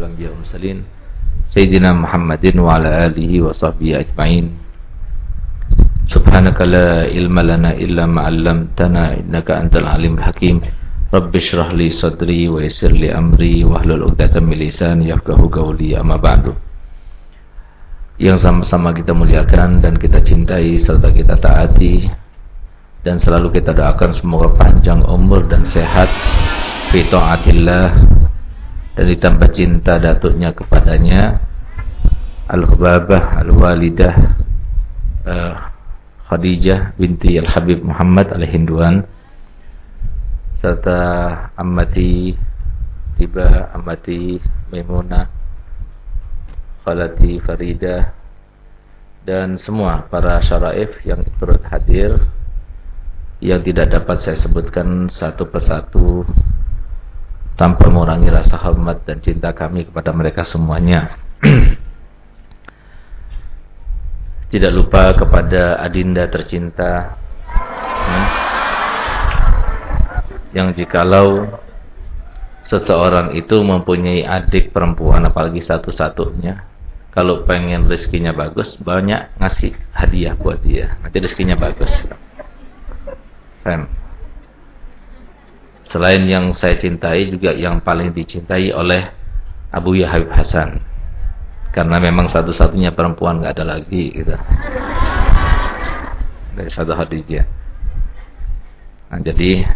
asyrafil anbiya mursalin sayyidina Muhammadin wa ala alihi wa sahbihi ajmain. Subhanaka la ilma lana illa ma 'allamtana innaka antal alimul hakim rabbi shrah li sadri wa yassir li amri wa hlul 'uqdatam min lisani yafqahu qawli. Amma ba'du. Yang sama-sama kita muliakan dan kita cintai serta kita taati dan selalu kita doakan semoga panjang umur dan sehat. Fi taatillah dan ditambah cinta datuknya kepadanya Al-Hubabah Al-Walidah uh, Khadijah binti Al-Habib Muhammad Al-Hinduan serta amati tiba amati Maimunah Khalati Farida dan semua para syaraif yang turut hadir. Yang tidak dapat saya sebutkan satu persatu tanpa mengurangi rasa hormat dan cinta kami kepada mereka semuanya. tidak lupa kepada adinda tercinta hmm, yang jikalau seseorang itu mempunyai adik perempuan apalagi satu-satunya kalau pengen rezekinya bagus banyak ngasih hadiah buat dia nanti rezekinya bagus Fem. Selain yang saya cintai juga yang paling dicintai oleh Abu Yahya Hasan. Karena memang satu-satunya perempuan nggak ada lagi gitu. Dari satu Khadijah. Nah, jadi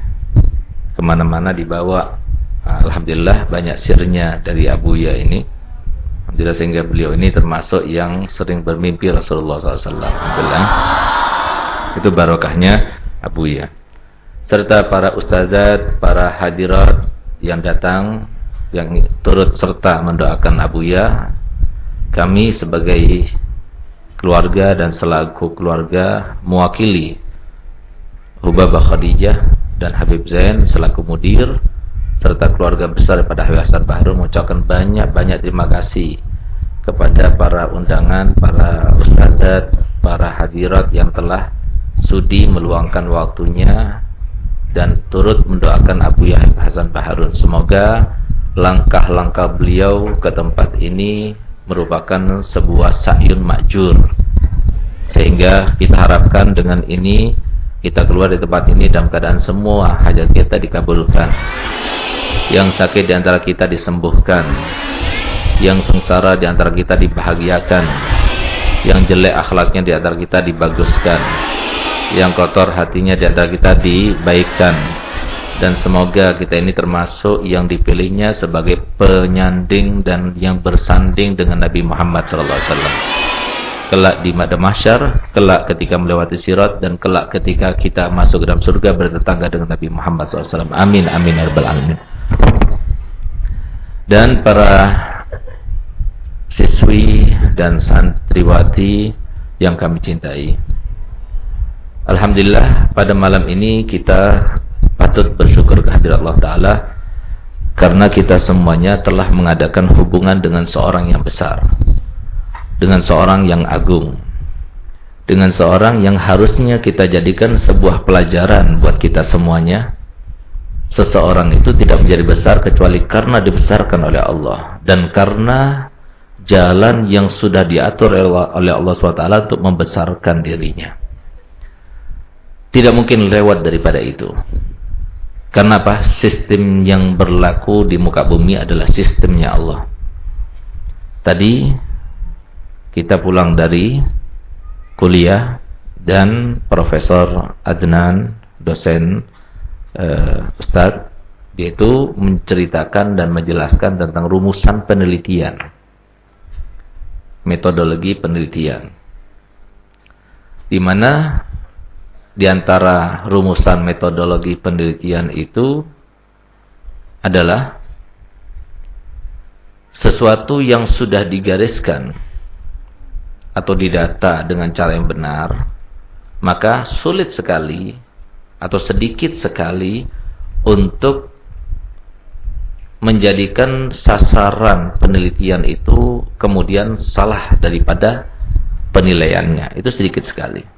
ke mana-mana dibawa. Alhamdulillah banyak sirnya dari Abu Ya ini. Alhamdulillah sehingga beliau ini termasuk yang sering bermimpi Rasulullah SAW. Alhamdulillah. Itu barokahnya Abu Ya. Serta para ustazat, para hadirat yang datang yang turut serta mendoakan Abu Ya. Kami sebagai keluarga dan selaku keluarga mewakili Hubabah Khadijah dan Habib Zain selaku mudir serta keluarga besar daripada Habib Hasan Bahru mengucapkan banyak-banyak terima kasih kepada para undangan, para ustazat, para hadirat yang telah sudi meluangkan waktunya dan turut mendoakan Abu Yahya Hasan Baharun. Semoga langkah-langkah beliau ke tempat ini merupakan sebuah sa'yun makjur. Sehingga kita harapkan dengan ini kita keluar dari tempat ini dalam keadaan semua hajat kita dikabulkan. Yang sakit di antara kita disembuhkan. Yang sengsara di antara kita dibahagiakan. Yang jelek akhlaknya di antara kita dibaguskan yang kotor hatinya di antara kita dibaikkan. Dan semoga kita ini termasuk yang dipilihnya sebagai penyanding dan yang bersanding dengan Nabi Muhammad wasallam. Kelak di mada mahsyar kelak ketika melewati sirat dan kelak ketika kita masuk ke dalam surga bertetangga dengan Nabi Muhammad SAW amin amin ya rabbal alamin. Dan para siswi dan santriwati yang kami cintai Alhamdulillah pada malam ini kita patut bersyukur kehadirat Allah Ta'ala karena kita semuanya telah mengadakan hubungan dengan seorang yang besar dengan seorang yang agung dengan seorang yang harusnya kita jadikan sebuah pelajaran buat kita semuanya. Seseorang itu tidak menjadi besar kecuali karena dibesarkan oleh Allah dan karena jalan yang sudah diatur oleh Allah SWT untuk membesarkan dirinya tidak mungkin lewat daripada itu. Karena apa? Sistem yang berlaku di muka bumi adalah sistemnya Allah. Tadi kita pulang dari kuliah dan Profesor Adnan, dosen uh, Ustadz, dia itu menceritakan dan menjelaskan tentang rumusan penelitian. Metodologi penelitian. Di mana di antara rumusan metodologi penelitian itu adalah sesuatu yang sudah digariskan atau didata dengan cara yang benar, maka sulit sekali atau sedikit sekali untuk menjadikan sasaran penelitian itu kemudian salah daripada penilaiannya. Itu sedikit sekali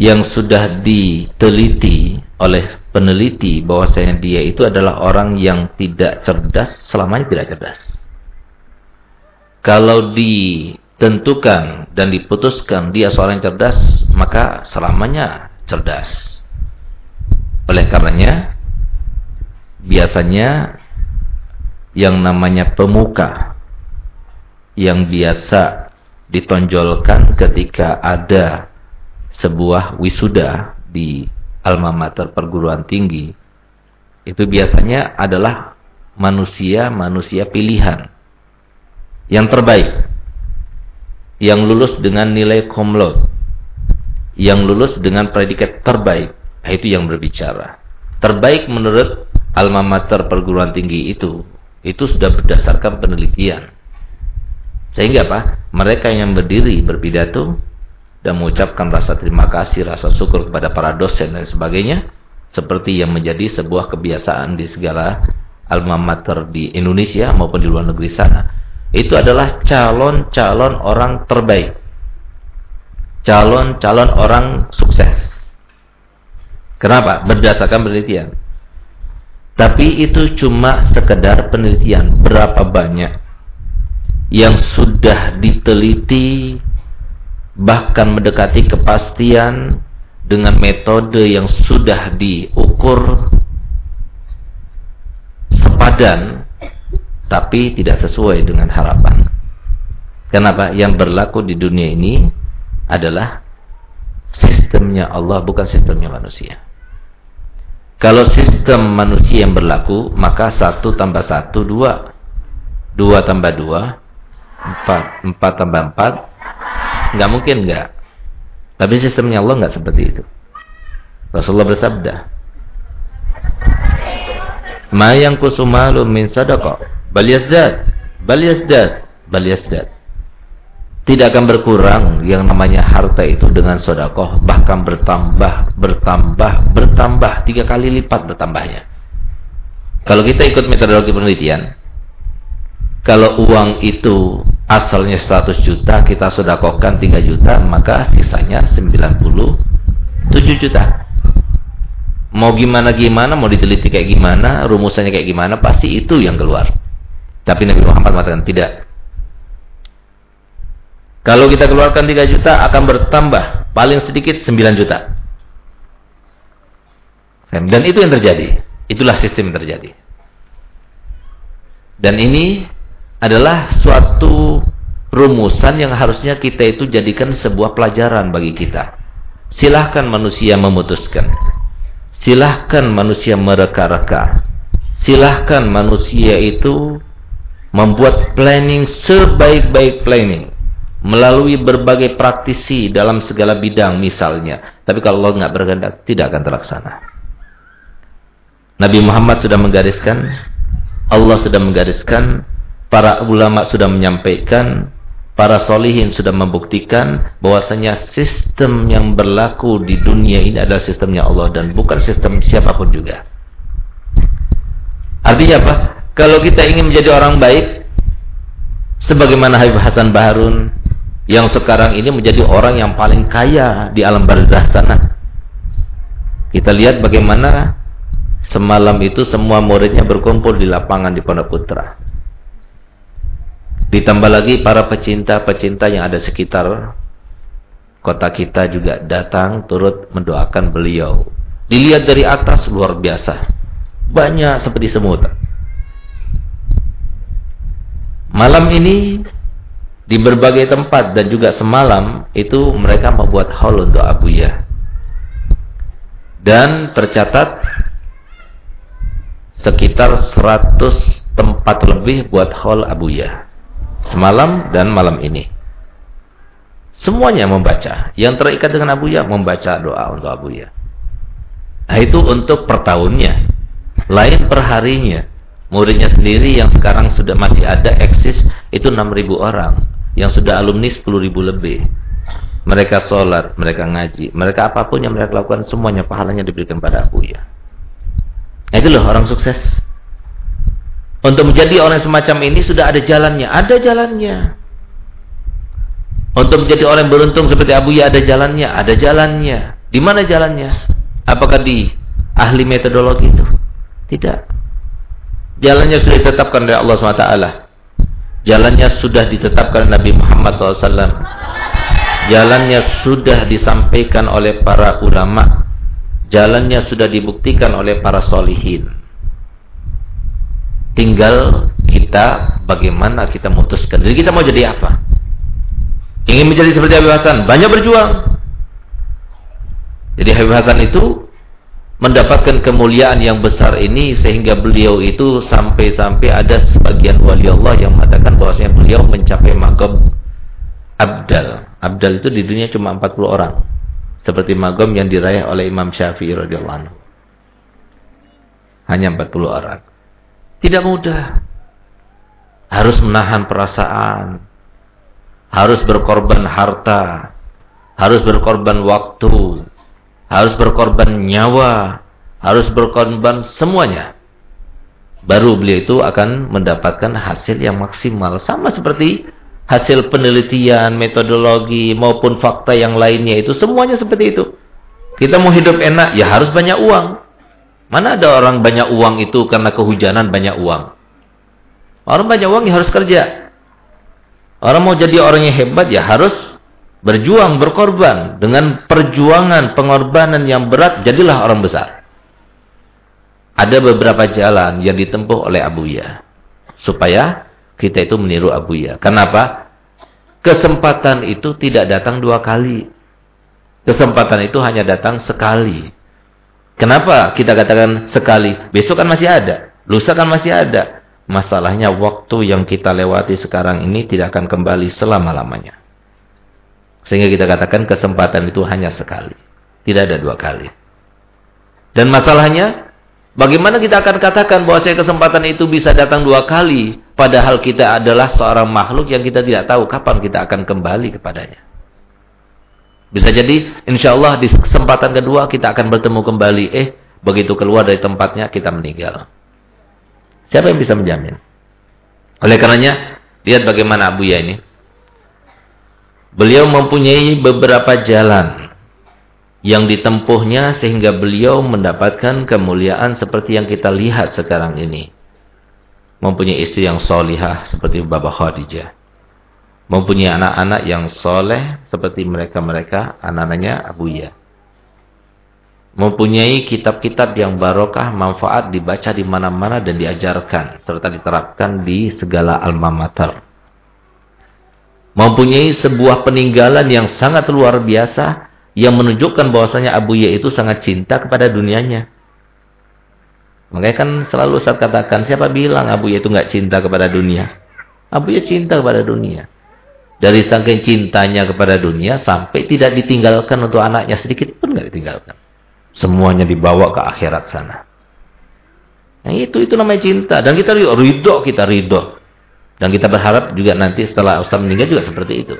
yang sudah diteliti oleh peneliti bahwasanya dia itu adalah orang yang tidak cerdas selamanya tidak cerdas. kalau ditentukan dan diputuskan dia seorang yang cerdas, maka selamanya cerdas. Oleh karenanya, biasanya yang namanya pemuka yang biasa ditonjolkan ketika ada sebuah wisuda di alma mater perguruan tinggi itu biasanya adalah manusia-manusia pilihan. Yang terbaik yang lulus dengan nilai komlot yang lulus dengan predikat terbaik itu yang berbicara. Terbaik menurut alma mater perguruan tinggi itu itu sudah berdasarkan penelitian. Sehingga apa? Mereka yang berdiri berpidato dan mengucapkan rasa terima kasih rasa syukur kepada para dosen dan sebagainya seperti yang menjadi sebuah kebiasaan di segala alma mater di Indonesia maupun di luar negeri sana. Itu adalah calon-calon orang terbaik. Calon-calon orang sukses. Kenapa? Berdasarkan penelitian. Tapi itu cuma sekedar penelitian. Berapa banyak yang sudah diteliti bahkan mendekati kepastian dengan metode yang sudah diukur sepadan tapi tidak sesuai dengan harapan. Kenapa? Yang berlaku di dunia ini adalah sistemnya Allah bukan sistemnya manusia. Kalau sistem manusia yang berlaku, maka satu tambah satu dua, dua tambah dua, empat, empat tambah empat, nggak mungkin nggak. Tapi sistemnya Allah nggak seperti itu. Rasulullah bersabda, "Ma yang kusumalu min sadaqah, bal yazdad, bal yazdad, bal yazdad." Tidak akan berkurang yang namanya harta itu dengan sodakoh, bahkan bertambah, bertambah, bertambah, tiga kali lipat bertambahnya. Kalau kita ikut metodologi penelitian, kalau uang itu asalnya 100 juta, kita sedekahkan 3 juta, maka sisanya 97 juta. Mau gimana-gimana, mau diteliti kayak gimana, rumusannya kayak gimana, pasti itu yang keluar. Tapi Nabi Muhammad mengatakan tidak. Kalau kita keluarkan 3 juta akan bertambah paling sedikit 9 juta. Dan itu yang terjadi. Itulah sistem yang terjadi. Dan ini adalah suatu rumusan yang harusnya kita itu jadikan sebuah pelajaran bagi kita. Silahkan manusia memutuskan. Silahkan manusia mereka-reka. Silahkan manusia itu membuat planning sebaik-baik planning. Melalui berbagai praktisi dalam segala bidang misalnya. Tapi kalau Allah nggak berkehendak, tidak akan terlaksana. Nabi Muhammad sudah menggariskan, Allah sudah menggariskan, para ulama sudah menyampaikan, para solihin sudah membuktikan bahwasanya sistem yang berlaku di dunia ini adalah sistemnya Allah dan bukan sistem siapa pun juga. Artinya apa? Kalau kita ingin menjadi orang baik, sebagaimana Habib Hasan Baharun yang sekarang ini menjadi orang yang paling kaya di alam barzah sana. Kita lihat bagaimana semalam itu semua muridnya berkumpul di lapangan di Pondok Putra. Ditambah lagi para pecinta-pecinta yang ada sekitar kota kita juga datang turut mendoakan beliau. Dilihat dari atas luar biasa. Banyak seperti semut. Malam ini di berbagai tempat dan juga semalam itu mereka membuat hall untuk Abu Ya. Dan tercatat sekitar 100 tempat lebih buat hall Abu Ya semalam dan malam ini. Semuanya membaca. Yang terikat dengan Abu Ya membaca doa untuk Abu Ya. Nah, itu untuk per tahunnya. Lain per harinya. Muridnya sendiri yang sekarang sudah masih ada eksis itu 6.000 orang. Yang sudah alumni 10.000 lebih. Mereka sholat, mereka ngaji, mereka apa pun yang mereka lakukan semuanya pahalanya diberikan pada Abu Ya. Nah, itu loh orang sukses. Untuk menjadi orang semacam ini sudah ada jalannya. Ada jalannya. Untuk menjadi orang beruntung seperti Abu Ya ada jalannya. Ada jalannya. Di mana jalannya? Apakah di ahli metodologi itu? Tidak. Jalannya sudah ditetapkan oleh Allah SWT. Jalannya sudah ditetapkan Nabi Muhammad SAW. Jalannya sudah disampaikan oleh para ulama. Jalannya sudah dibuktikan oleh para solihin. Tinggal kita bagaimana kita memutuskan. Jadi kita mau jadi apa? Ingin menjadi seperti Habib Hasan, banyak berjuang. Jadi Habib Hasan itu mendapatkan kemuliaan yang besar ini sehingga beliau itu sampai-sampai ada sebagian wali Allah yang mengatakan bahwasanya beliau mencapai magam abdal. Abdal itu di dunia cuma 40 orang. Seperti magam yang diraih oleh Imam Syafi'i radhiyallahu anhu. Hanya 40 orang. Tidak mudah. Harus menahan perasaan. Harus berkorban harta. Harus berkorban waktu harus berkorban nyawa, harus berkorban semuanya. Baru beliau itu akan mendapatkan hasil yang maksimal. Sama seperti hasil penelitian, metodologi, maupun fakta yang lainnya itu. Semuanya seperti itu. Kita mau hidup enak, ya harus banyak uang. Mana ada orang banyak uang itu karena kehujanan banyak uang. Orang banyak uang ya harus kerja. Orang mau jadi orang yang hebat ya harus berjuang, berkorban dengan perjuangan, pengorbanan yang berat, jadilah orang besar. Ada beberapa jalan yang ditempuh oleh Abu Ya supaya kita itu meniru Abu Ya. Kenapa? Kesempatan itu tidak datang dua kali. Kesempatan itu hanya datang sekali. Kenapa kita katakan sekali? Besok kan masih ada. Lusa kan masih ada. Masalahnya waktu yang kita lewati sekarang ini tidak akan kembali selama-lamanya. Sehingga kita katakan kesempatan itu hanya sekali. Tidak ada dua kali. Dan masalahnya, bagaimana kita akan katakan bahwa saya kesempatan itu bisa datang dua kali, padahal kita adalah seorang makhluk yang kita tidak tahu kapan kita akan kembali kepadanya. Bisa jadi, insya Allah di kesempatan kedua kita akan bertemu kembali. Eh, begitu keluar dari tempatnya, kita meninggal. Siapa yang bisa menjamin? Oleh karenanya, lihat bagaimana Abu Ya ini. Beliau mempunyai beberapa jalan yang ditempuhnya sehingga beliau mendapatkan kemuliaan seperti yang kita lihat sekarang ini. Mempunyai istri yang solihah seperti Baba Khadijah. Mempunyai anak-anak yang soleh seperti mereka-mereka anak-anaknya Abu Ya. Mempunyai kitab-kitab yang barokah, manfaat, dibaca di mana-mana dan diajarkan. Serta diterapkan di segala alma mater mempunyai sebuah peninggalan yang sangat luar biasa yang menunjukkan bahwasanya Abu Ya itu sangat cinta kepada dunianya. Makanya kan selalu Ustaz katakan, siapa bilang Abu Ya itu nggak cinta kepada dunia? Abu Ya cinta kepada dunia. Dari saking cintanya kepada dunia sampai tidak ditinggalkan untuk anaknya sedikit pun nggak ditinggalkan. Semuanya dibawa ke akhirat sana. Nah itu itu namanya cinta dan kita ridho kita ridho dan kita berharap juga nanti setelah Ustaz meninggal juga seperti itu.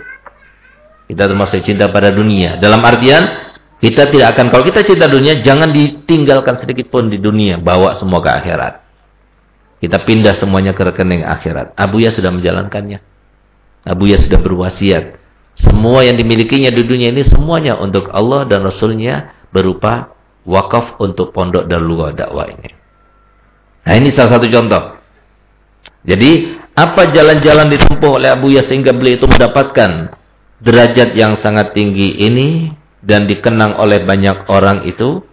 Kita termasuk cinta pada dunia. Dalam artian, kita tidak akan, kalau kita cinta dunia, jangan ditinggalkan sedikit pun di dunia. Bawa semua ke akhirat. Kita pindah semuanya ke rekening akhirat. Abu Ya sudah menjalankannya. Abu Ya sudah berwasiat. Semua yang dimilikinya di dunia ini semuanya untuk Allah dan Rasulnya berupa wakaf untuk pondok dan luar dakwah ini. Nah ini salah satu contoh. Jadi apa jalan-jalan ditempuh oleh Abu Ya sehingga beliau itu mendapatkan derajat yang sangat tinggi ini dan dikenang oleh banyak orang itu?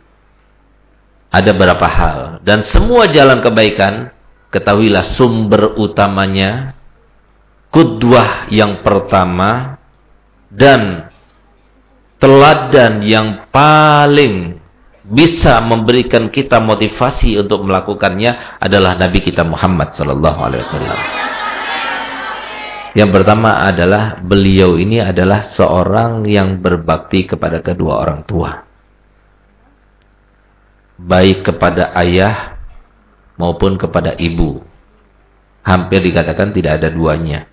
Ada beberapa hal. Dan semua jalan kebaikan, ketahuilah sumber utamanya, kudwah yang pertama, dan teladan yang paling bisa memberikan kita motivasi untuk melakukannya adalah Nabi kita Muhammad sallallahu alaihi wasallam. Yang pertama adalah beliau ini adalah seorang yang berbakti kepada kedua orang tua. Baik kepada ayah maupun kepada ibu. Hampir dikatakan tidak ada duanya.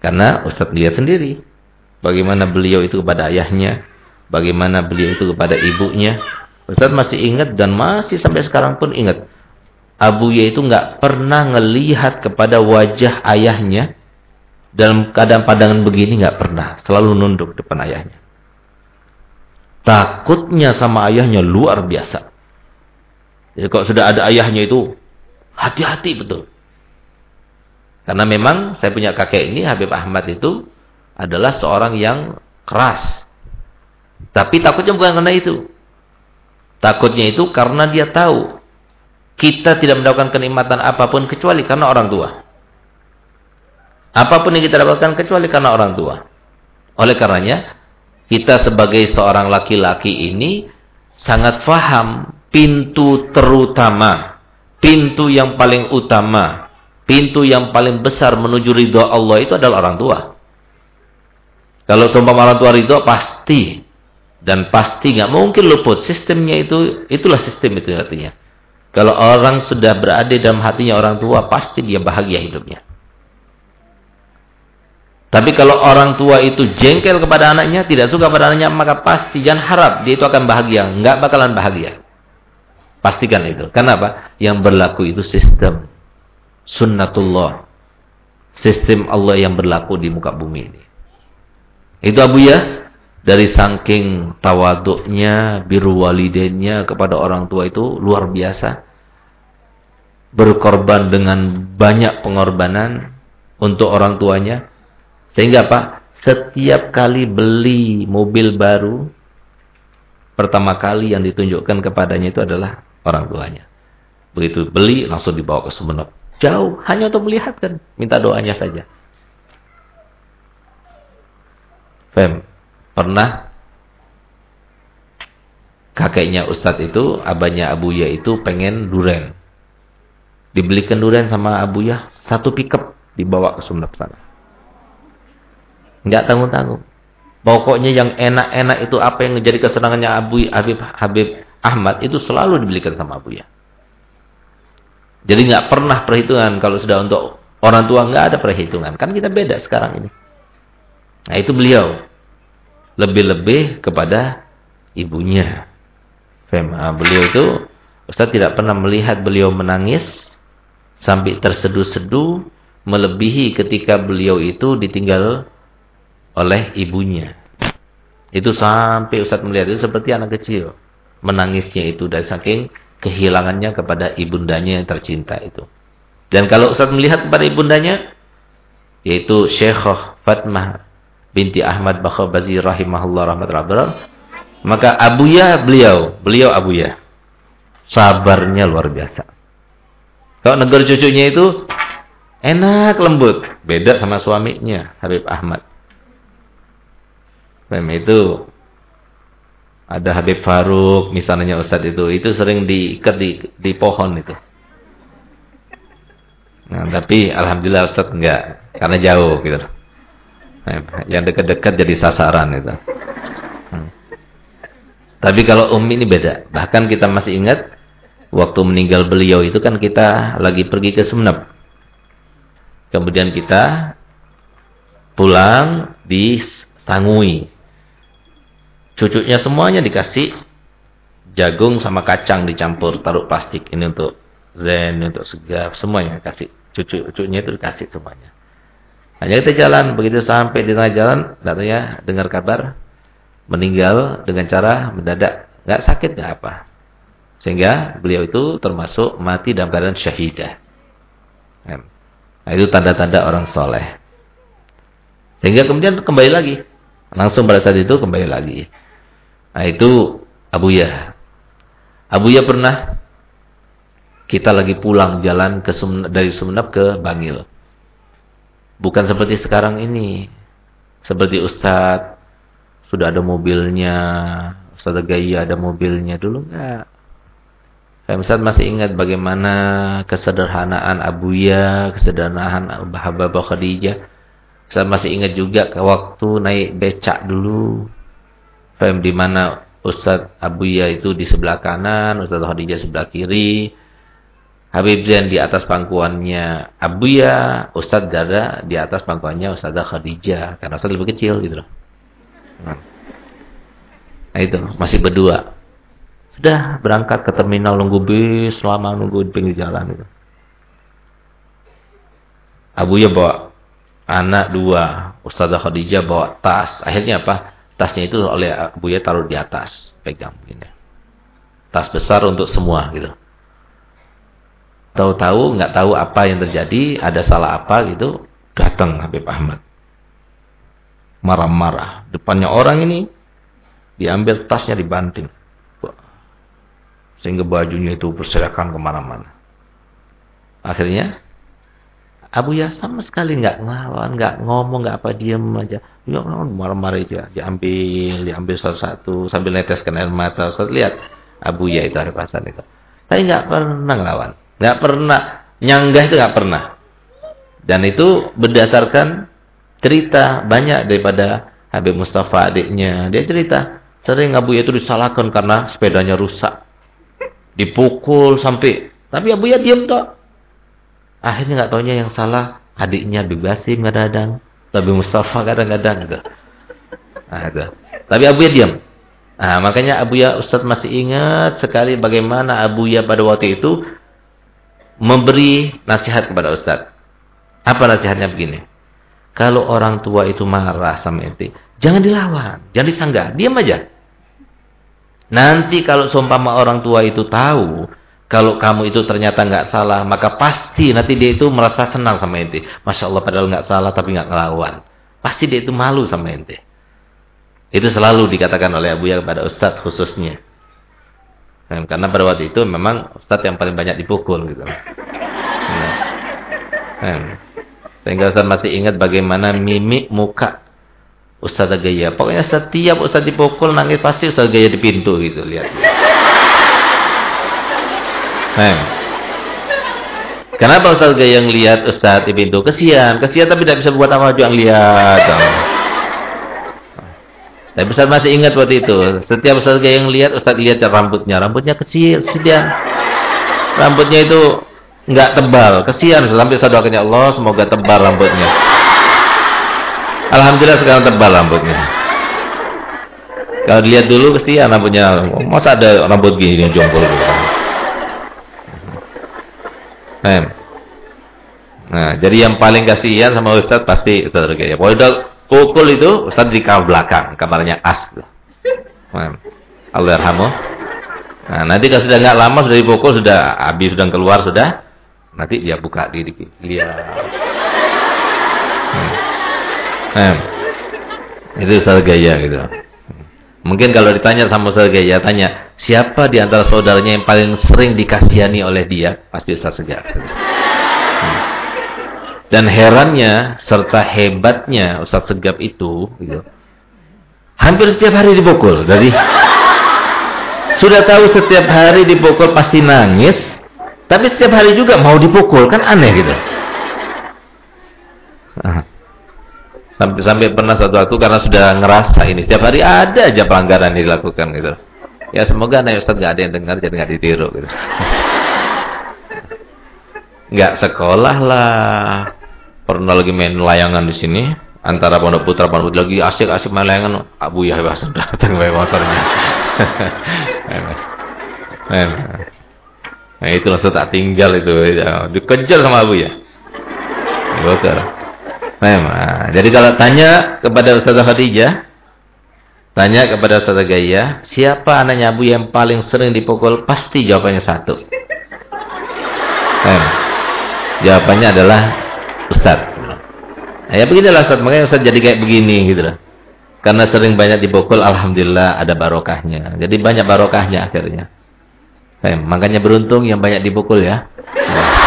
Karena Ustadz lihat sendiri. Bagaimana beliau itu kepada ayahnya. Bagaimana beliau itu kepada ibunya. Ustadz masih ingat dan masih sampai sekarang pun ingat. Abu Ya itu nggak pernah ngelihat kepada wajah ayahnya dalam keadaan pandangan begini nggak pernah, selalu nunduk depan ayahnya. Takutnya sama ayahnya luar biasa. Jadi kalau sudah ada ayahnya itu hati-hati betul. Karena memang saya punya kakek ini, Habib Ahmad itu adalah seorang yang keras. Tapi takutnya bukan karena itu. Takutnya itu karena dia tahu kita tidak mendapatkan kenikmatan apa pun kecuali karena orang tua. Apa pun yang kita dapatkan kecuali karena orang tua. Oleh karenanya, kita sebagai seorang laki-laki ini sangat faham pintu terutama, pintu yang paling utama, pintu yang paling besar menuju ridho Allah itu adalah orang tua. Kalau sumpah orang tua ridho pasti dan pasti nggak mungkin luput. Sistemnya itu itulah sistem itu artinya. Kalau orang sudah berada dalam hatinya orang tua pasti dia bahagia hidupnya. Tapi kalau orang tua itu jengkel kepada anaknya, tidak suka pada anaknya, maka pasti jangan harap dia itu akan bahagia. Nggak bakalan bahagia. Pastikan itu. Kenapa? Yang berlaku itu sistem. Sunnatullah. Sistem Allah yang berlaku di muka bumi ini. Itu Abu ya dari saking tawaduknya, biru walidennya kepada orang tua itu luar biasa. Berkorban dengan banyak pengorbanan untuk orang tuanya. Sehingga apa? Setiap kali beli mobil baru, pertama kali yang ditunjukkan kepadanya itu adalah orang tuanya. Begitu beli, langsung dibawa ke Sumeneb. Jauh, hanya untuk melihat kan. Minta doanya saja. Fem, pernah kakeknya Ustadz itu, abahnya Abuya itu pengen duren. Dibelikan duren sama Abuya, satu pickup dibawa ke Sumeneb sana. Enggak tanggung-tanggung. Pokoknya yang enak-enak itu apa yang menjadi kesenangannya Abu Habib Habib Ahmad itu selalu dibelikan sama Abuya. Jadi nggak pernah perhitungan kalau sudah untuk orang tua nggak ada perhitungan. Kan kita beda sekarang ini. Nah itu beliau. Lebih-lebih kepada ibunya. Fema. Beliau itu, Ustaz tidak pernah melihat beliau menangis. Sampai terseduh-seduh. Melebihi ketika beliau itu ditinggal oleh ibunya. Itu sampai Ustaz melihat itu seperti anak kecil. Menangisnya itu dari saking kehilangannya kepada ibundanya yang tercinta itu. Dan kalau Ustaz melihat kepada ibundanya, yaitu Syekhah Fatmah binti Ahmad Bakhabazi rahimahullah rahmatullah maka abuya beliau, beliau abuya. Sabarnya luar biasa. Kalau negara cucunya itu enak lembut, beda sama suaminya Habib Ahmad. Memang itu ada Habib Faruk misalnya Ustadz itu, itu sering diikat di, di pohon itu. Nah, tapi alhamdulillah Ustadz enggak, karena jauh gitu. Yang dekat-dekat jadi sasaran itu. Hmm. Tapi kalau Umi ini beda. Bahkan kita masih ingat waktu meninggal beliau itu kan kita lagi pergi ke Sumeneb. Kemudian kita pulang di Sangui. Cucunya semuanya dikasih jagung sama kacang dicampur taruh plastik. Ini untuk zen, untuk segap, semuanya kasih. Cucu-cucunya itu dikasih semuanya. Hanya kita jalan, begitu sampai di tengah jalan, datanya dengar kabar meninggal dengan cara mendadak, nggak sakit nggak apa. Sehingga beliau itu termasuk mati dalam keadaan syahidah. Nah, itu tanda-tanda orang soleh. Sehingga kemudian kembali lagi. Langsung pada saat itu kembali lagi. Nah itu Abu Yah. Abu Yah pernah kita lagi pulang jalan ke Sumenep, dari Sumenep ke Bangil. Bukan seperti sekarang ini. Seperti Ustadz. Sudah ada mobilnya. Ustadz Gaya ada mobilnya. Dulu enggak. Ustadz masih ingat bagaimana kesederhanaan Abuya. Kesederhanaan Hababah Khadijah. Saya masih ingat juga ke waktu naik becak dulu. Faham di mana Ustadz Abuya itu di sebelah kanan. Ustadz Khadijah sebelah kiri. Habib Zain di atas pangkuannya Abuya, Ustadz Dada di atas pangkuannya Ustadzah Khadijah. Karena Ustadz lebih kecil gitu loh. Nah. nah itu, masih berdua. Sudah berangkat ke terminal nunggu bis, selama nunggu di pinggir jalan itu. Abuya bawa anak dua, Ustadzah Khadijah bawa tas. Akhirnya apa? Tasnya itu oleh Abuya taruh di atas, pegang begini. Tas besar untuk semua gitu. Tahu-tahu nggak tahu apa yang terjadi, ada salah apa gitu, datang Habib Ahmad. Marah-marah. Depannya orang ini diambil tasnya dibanting. Sehingga bajunya itu berserakan ke mana-mana. Akhirnya Abu Ya sama sekali nggak ngelawan, nggak ngomong, nggak apa, diem aja. Ya marah-marah itu ya, diambil, diambil satu-satu sambil neteskan air mata. Ustaz lihat Abu Ya itu hari pasar itu. Tapi nggak pernah ngelawan. Nggak pernah. Nyanggah itu nggak pernah. Dan itu berdasarkan cerita banyak daripada Habib Mustafa adiknya. Dia cerita. Sering Abu Ya itu disalahkan karena sepedanya rusak. Dipukul sampai. Tapi Abu Ya diam tak. Akhirnya nggak taunya yang salah adiknya Habib Basim kadang-kadang. Habib Mustafa kadang-kadang gitu. Nah, itu. Tapi Abu Ya diam. Nah, makanya Abu Ya Ustaz masih ingat sekali bagaimana Abu Ya pada waktu itu memberi nasihat kepada Ustaz. Apa nasihatnya begini? Kalau orang tua itu marah sama ente, jangan dilawan, jangan disanggah, diam aja. Nanti kalau seumpama orang tua itu tahu kalau kamu itu ternyata nggak salah, maka pasti nanti dia itu merasa senang sama ente. Masya Allah padahal nggak salah tapi nggak ngelawan. Pasti dia itu malu sama ente. Itu selalu dikatakan oleh Abu Ya kepada Ustadz khususnya. Nah, karena pada waktu itu memang Ustadz yang paling banyak dipukul gitu. Nah, nah. Sehingga Ustadz masih ingat bagaimana mimik muka Ustadz Gaya. Pokoknya setiap Ustadz dipukul nangis pasti Ustadz Gaya di pintu gitu. Lihat. Nah. Kenapa Ustadz Gaya yang lihat Ustadz di pintu? Kesian. Kesian tapi tidak bisa buat apa juga lihat. Tapi Ustaz masih ingat waktu itu. Setiap Ustaz yang lihat, Ustaz lihat rambutnya. Rambutnya kecil, kesian. Rambutnya itu nggak tebal, kesian. Sampai saya doakan ya Allah, semoga tebal rambutnya. Alhamdulillah sekarang tebal rambutnya. Kalau dilihat dulu kesian rambutnya. Masa ada rambut gini yang jongkol gitu. Nah, jadi yang paling kasihan sama Ustaz pasti Ustaz Rukiyah. Pokoknya Pukul itu Ustaz di kamar belakang, kamarnya as. Allah yarhamu. Nah, nanti kalau sudah nggak lama sudah dipukul sudah habis sudah keluar sudah nanti dia buka diri lihat. Hmm. Hmm. Itu Ustaz gaya gitu. Mungkin kalau ditanya sama Ustaz gaya tanya, siapa di antara saudaranya yang paling sering dikasihani oleh dia? Pasti Ustaz Segar. Hmm. Dan herannya serta hebatnya Ustaz Segap itu gitu, hampir setiap hari dipukul. Dari sudah tahu setiap hari dipukul pasti nangis, tapi setiap hari juga mau dipukul, kan aneh gitu. Sampai sampai pernah satu waktu karena sudah ngerasa ini. Setiap hari ada aja pelanggaran yang dilakukan gitu. Ya semoga anak Ustaz nggak ada yang dengar jadi nggak ditiru gitu. Nggak sekolah lah. Pernah lagi main layangan di sini antara Pondok Putra Pondok Putra. Lagi asik-asik main layangan. Abu Yahya Hasan datang bawa motornya. Nah itu langsung tak tinggal itu. Ya. dikejar sama Abu ya? Bokar nah, jadi kalau tanya kepada Ustazah Khadijah tanya kepada Ustazah Gaya siapa anaknya Abu yang paling sering dipukul pasti jawabannya satu nah, jawabannya adalah Ustaz. Nah, ya beginilah Ustaz, makanya Ustaz jadi kayak begini gitu loh. Karena sering banyak dipukul, Alhamdulillah ada barokahnya. Jadi banyak barokahnya akhirnya. Eh, makanya beruntung yang banyak dipukul ya. Nah.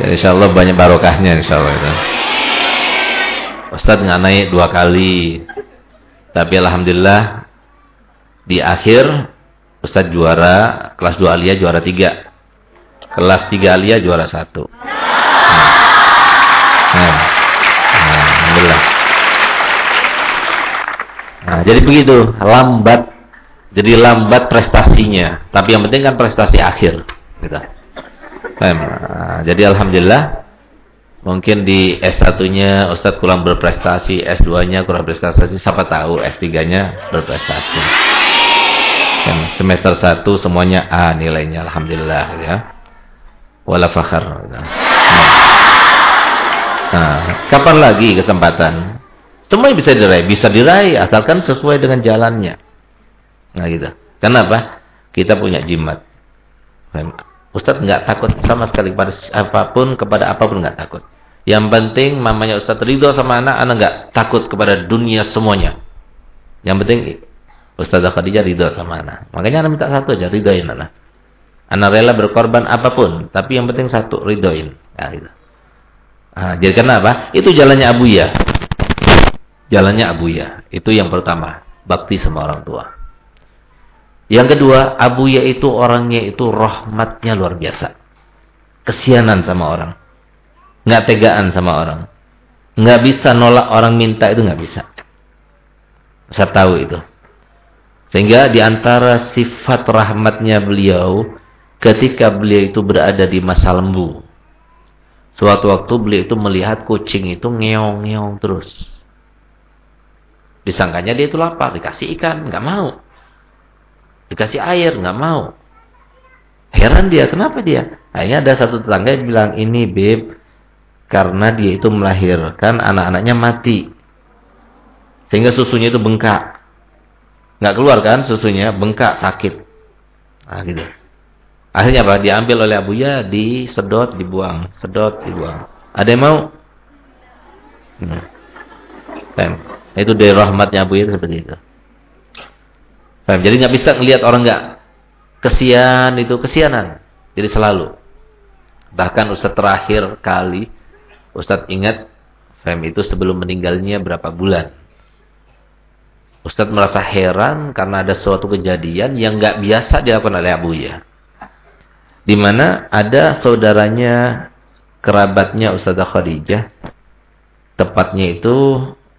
Ya, insya Allah banyak barokahnya insya Allah. Itu. Ustaz nggak naik dua kali. Tapi Alhamdulillah di akhir Ustaz juara, kelas 2 alia juara 3. Kelas 3 alia juara 1. Nah. Nah. Nah, Alhamdulillah. Nah, jadi begitu, lambat. Jadi lambat prestasinya, tapi yang penting kan prestasi akhir, gitu. Nah, jadi alhamdulillah mungkin di S1-nya Ustadz kurang berprestasi, S2-nya kurang berprestasi, siapa tahu S3-nya berprestasi. Dan semester 1 semuanya A nilainya alhamdulillah ya wala fakhar. Nah. kapan lagi kesempatan? Semuanya bisa diraih, bisa diraih asalkan sesuai dengan jalannya. Nah gitu. Kenapa? Kita punya jimat. Ustaz nggak takut sama sekali kepada apa pun, kepada apa pun nggak takut. Yang penting mamanya Ustaz ridho sama anak, anak nggak takut kepada dunia semuanya. Yang penting Ustaz Khadijah ridho sama anak. Makanya anak minta satu aja, ridhoin anak. Anak rela berkorban apa pun, tapi yang penting satu, ridhoin. Ya, gitu. Nah, jadi kenapa? Itu jalannya Abu Ya. Jalannya Abu Ya. Itu yang pertama, bakti sama orang tua. Yang kedua, Abu Ya itu orangnya itu rahmatnya luar biasa. Kesianan sama orang. Nggak tegaan sama orang. Nggak bisa nolak orang minta itu nggak bisa. Saya tahu itu. Sehingga di antara sifat rahmatnya beliau ketika beliau itu berada di masa lembu. Suatu waktu beliau itu melihat kucing itu ngeong-ngeong terus. Disangkanya dia itu lapar, dikasih ikan, nggak mau. Dikasih air, nggak mau. Heran dia, kenapa dia? Akhirnya ada satu tetangga yang bilang, ini beb, karena dia itu melahirkan anak-anaknya mati. Sehingga susunya itu bengkak. Nggak keluar kan susunya, bengkak, sakit. Nah gitu. Akhirnya apa? Diambil oleh Abu Ya, disedot, dibuang. Sedot, dibuang. Ada yang mau? Hmm. Itu dari rahmatnya Abu Ya seperti itu. Jadi nggak bisa ngelihat orang nggak kesian itu kesianan. Jadi selalu. Bahkan Ustaz terakhir kali Ustaz ingat Fem itu sebelum meninggalnya berapa bulan. Ustaz merasa heran karena ada suatu kejadian yang nggak biasa dilakukan oleh Abu Ya. Di mana ada saudaranya kerabatnya Ustazah Khadijah. Tepatnya itu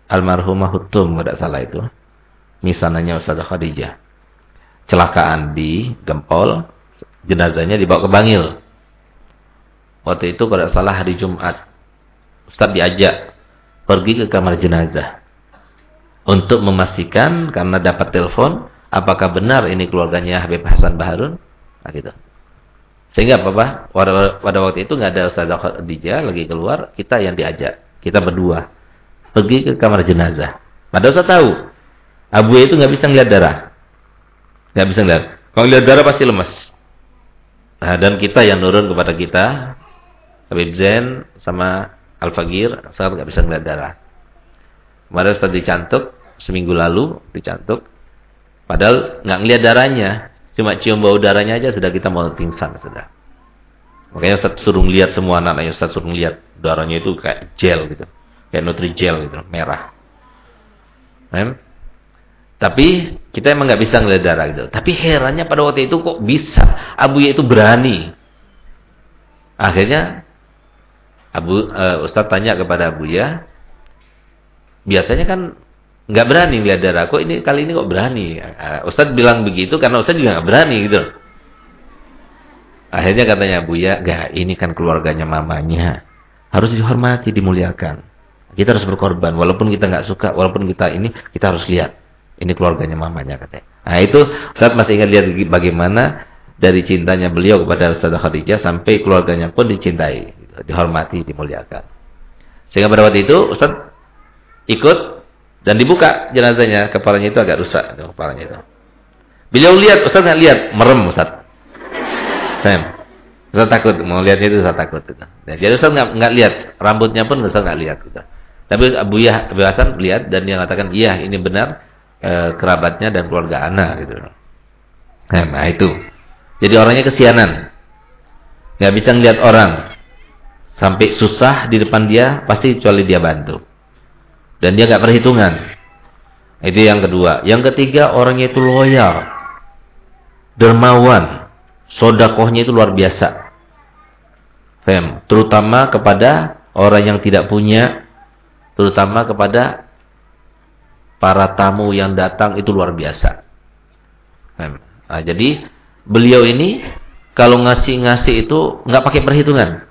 almarhumah Hutum, tidak salah itu. Misalnya Ustazah Khadijah celakaan di Gempol, jenazahnya dibawa ke Bangil. Waktu itu kalau salah hari Jumat, Ustaz diajak pergi ke kamar jenazah untuk memastikan karena dapat telepon apakah benar ini keluarganya Habib Hasan Baharun, nah gitu. Sehingga apa pada, pada waktu itu nggak ada Ustaz Khadijah lagi keluar, kita yang diajak, kita berdua pergi ke kamar jenazah. Padahal Ustaz tahu Abu itu nggak bisa ngeliat darah. Nggak bisa lihat. Kalau lihat darah pasti lemas. Nah, dan kita yang nurun kepada kita, Habib Zain sama Al-Fagir, sangat nggak bisa ngeliat darah. Kemarin sudah dicantuk, seminggu lalu dicantuk. Padahal nggak ngeliat darahnya, cuma cium bau darahnya aja sudah kita mau pingsan sudah. Makanya Ustaz suruh lihat semua anak-anaknya Ustaz suruh lihat darahnya itu kayak gel gitu. Kayak nutri gel gitu, merah. Mem? Tapi kita emang nggak bisa ngeliat darah gitu. Tapi herannya pada waktu itu kok bisa Abu Ya itu berani. Akhirnya Abu uh, Ustaz tanya kepada Abu Ya, biasanya kan nggak berani ngeliat darah. Kok ini kali ini kok berani? Uh, Ustaz bilang begitu karena Ustaz juga nggak berani gitu. Akhirnya katanya Abu Ya, "Enggak, ini kan keluarganya mamanya. Harus dihormati, dimuliakan. Kita harus berkorban walaupun kita nggak suka, walaupun kita ini kita harus lihat." Ini keluarganya mamanya katanya. Nah itu saat masih ingat lihat bagaimana dari cintanya beliau kepada Ustazah Khadijah sampai keluarganya pun dicintai, gitu, dihormati, dimuliakan. Sehingga pada waktu itu Ustaz ikut dan dibuka jenazahnya, kepalanya itu agak rusak kepalanya itu. Beliau lihat, Ustaz nggak lihat, merem Ustaz. Sam. Ustaz takut, mau lihatnya itu Ustaz takut itu. Nah, jadi Ustaz nggak nggak lihat, rambutnya pun Ustaz nggak lihat gitu. Tapi Abu Yah Abu Hasan lihat dan dia mengatakan, "Iya, ini benar e, kerabatnya dan keluarga anak gitu. Nah, nah itu. Jadi orangnya kesianan. Gak bisa ngeliat orang sampai susah di depan dia pasti kecuali dia bantu. Dan dia gak perhitungan. Itu yang kedua. Yang ketiga orangnya itu loyal. Dermawan. Sodakohnya itu luar biasa. Fem, terutama kepada orang yang tidak punya, terutama kepada para tamu yang datang itu luar biasa. Nah, jadi beliau ini kalau ngasih-ngasih itu nggak pakai perhitungan.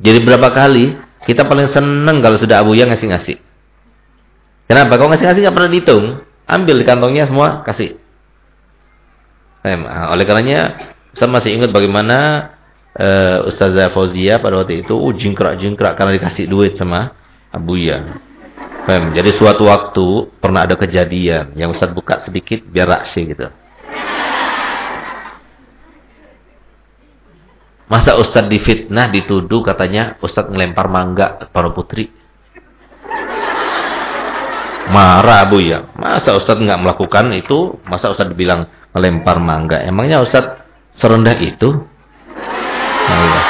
Jadi berapa kali kita paling seneng kalau sudah Abu yang ngasih-ngasih. Kenapa? Kalau ngasih-ngasih nggak pernah dihitung, ambil di kantongnya semua kasih. Nah, oleh karenanya saya masih ingat bagaimana uh, Ustazah Fauzia pada waktu itu uh, jingkrak-jingkrak karena dikasih duit sama Abu Ya. Fem. Jadi suatu waktu pernah ada kejadian yang Ustaz buka sedikit biar raksi gitu. Masa Ustadz difitnah, dituduh katanya Ustadz ngelempar mangga para putri. Marah Abu ya. Masa Ustadz nggak melakukan itu? Masa Ustadz dibilang ngelempar mangga? Emangnya Ustadz serendah itu? Nah, ya.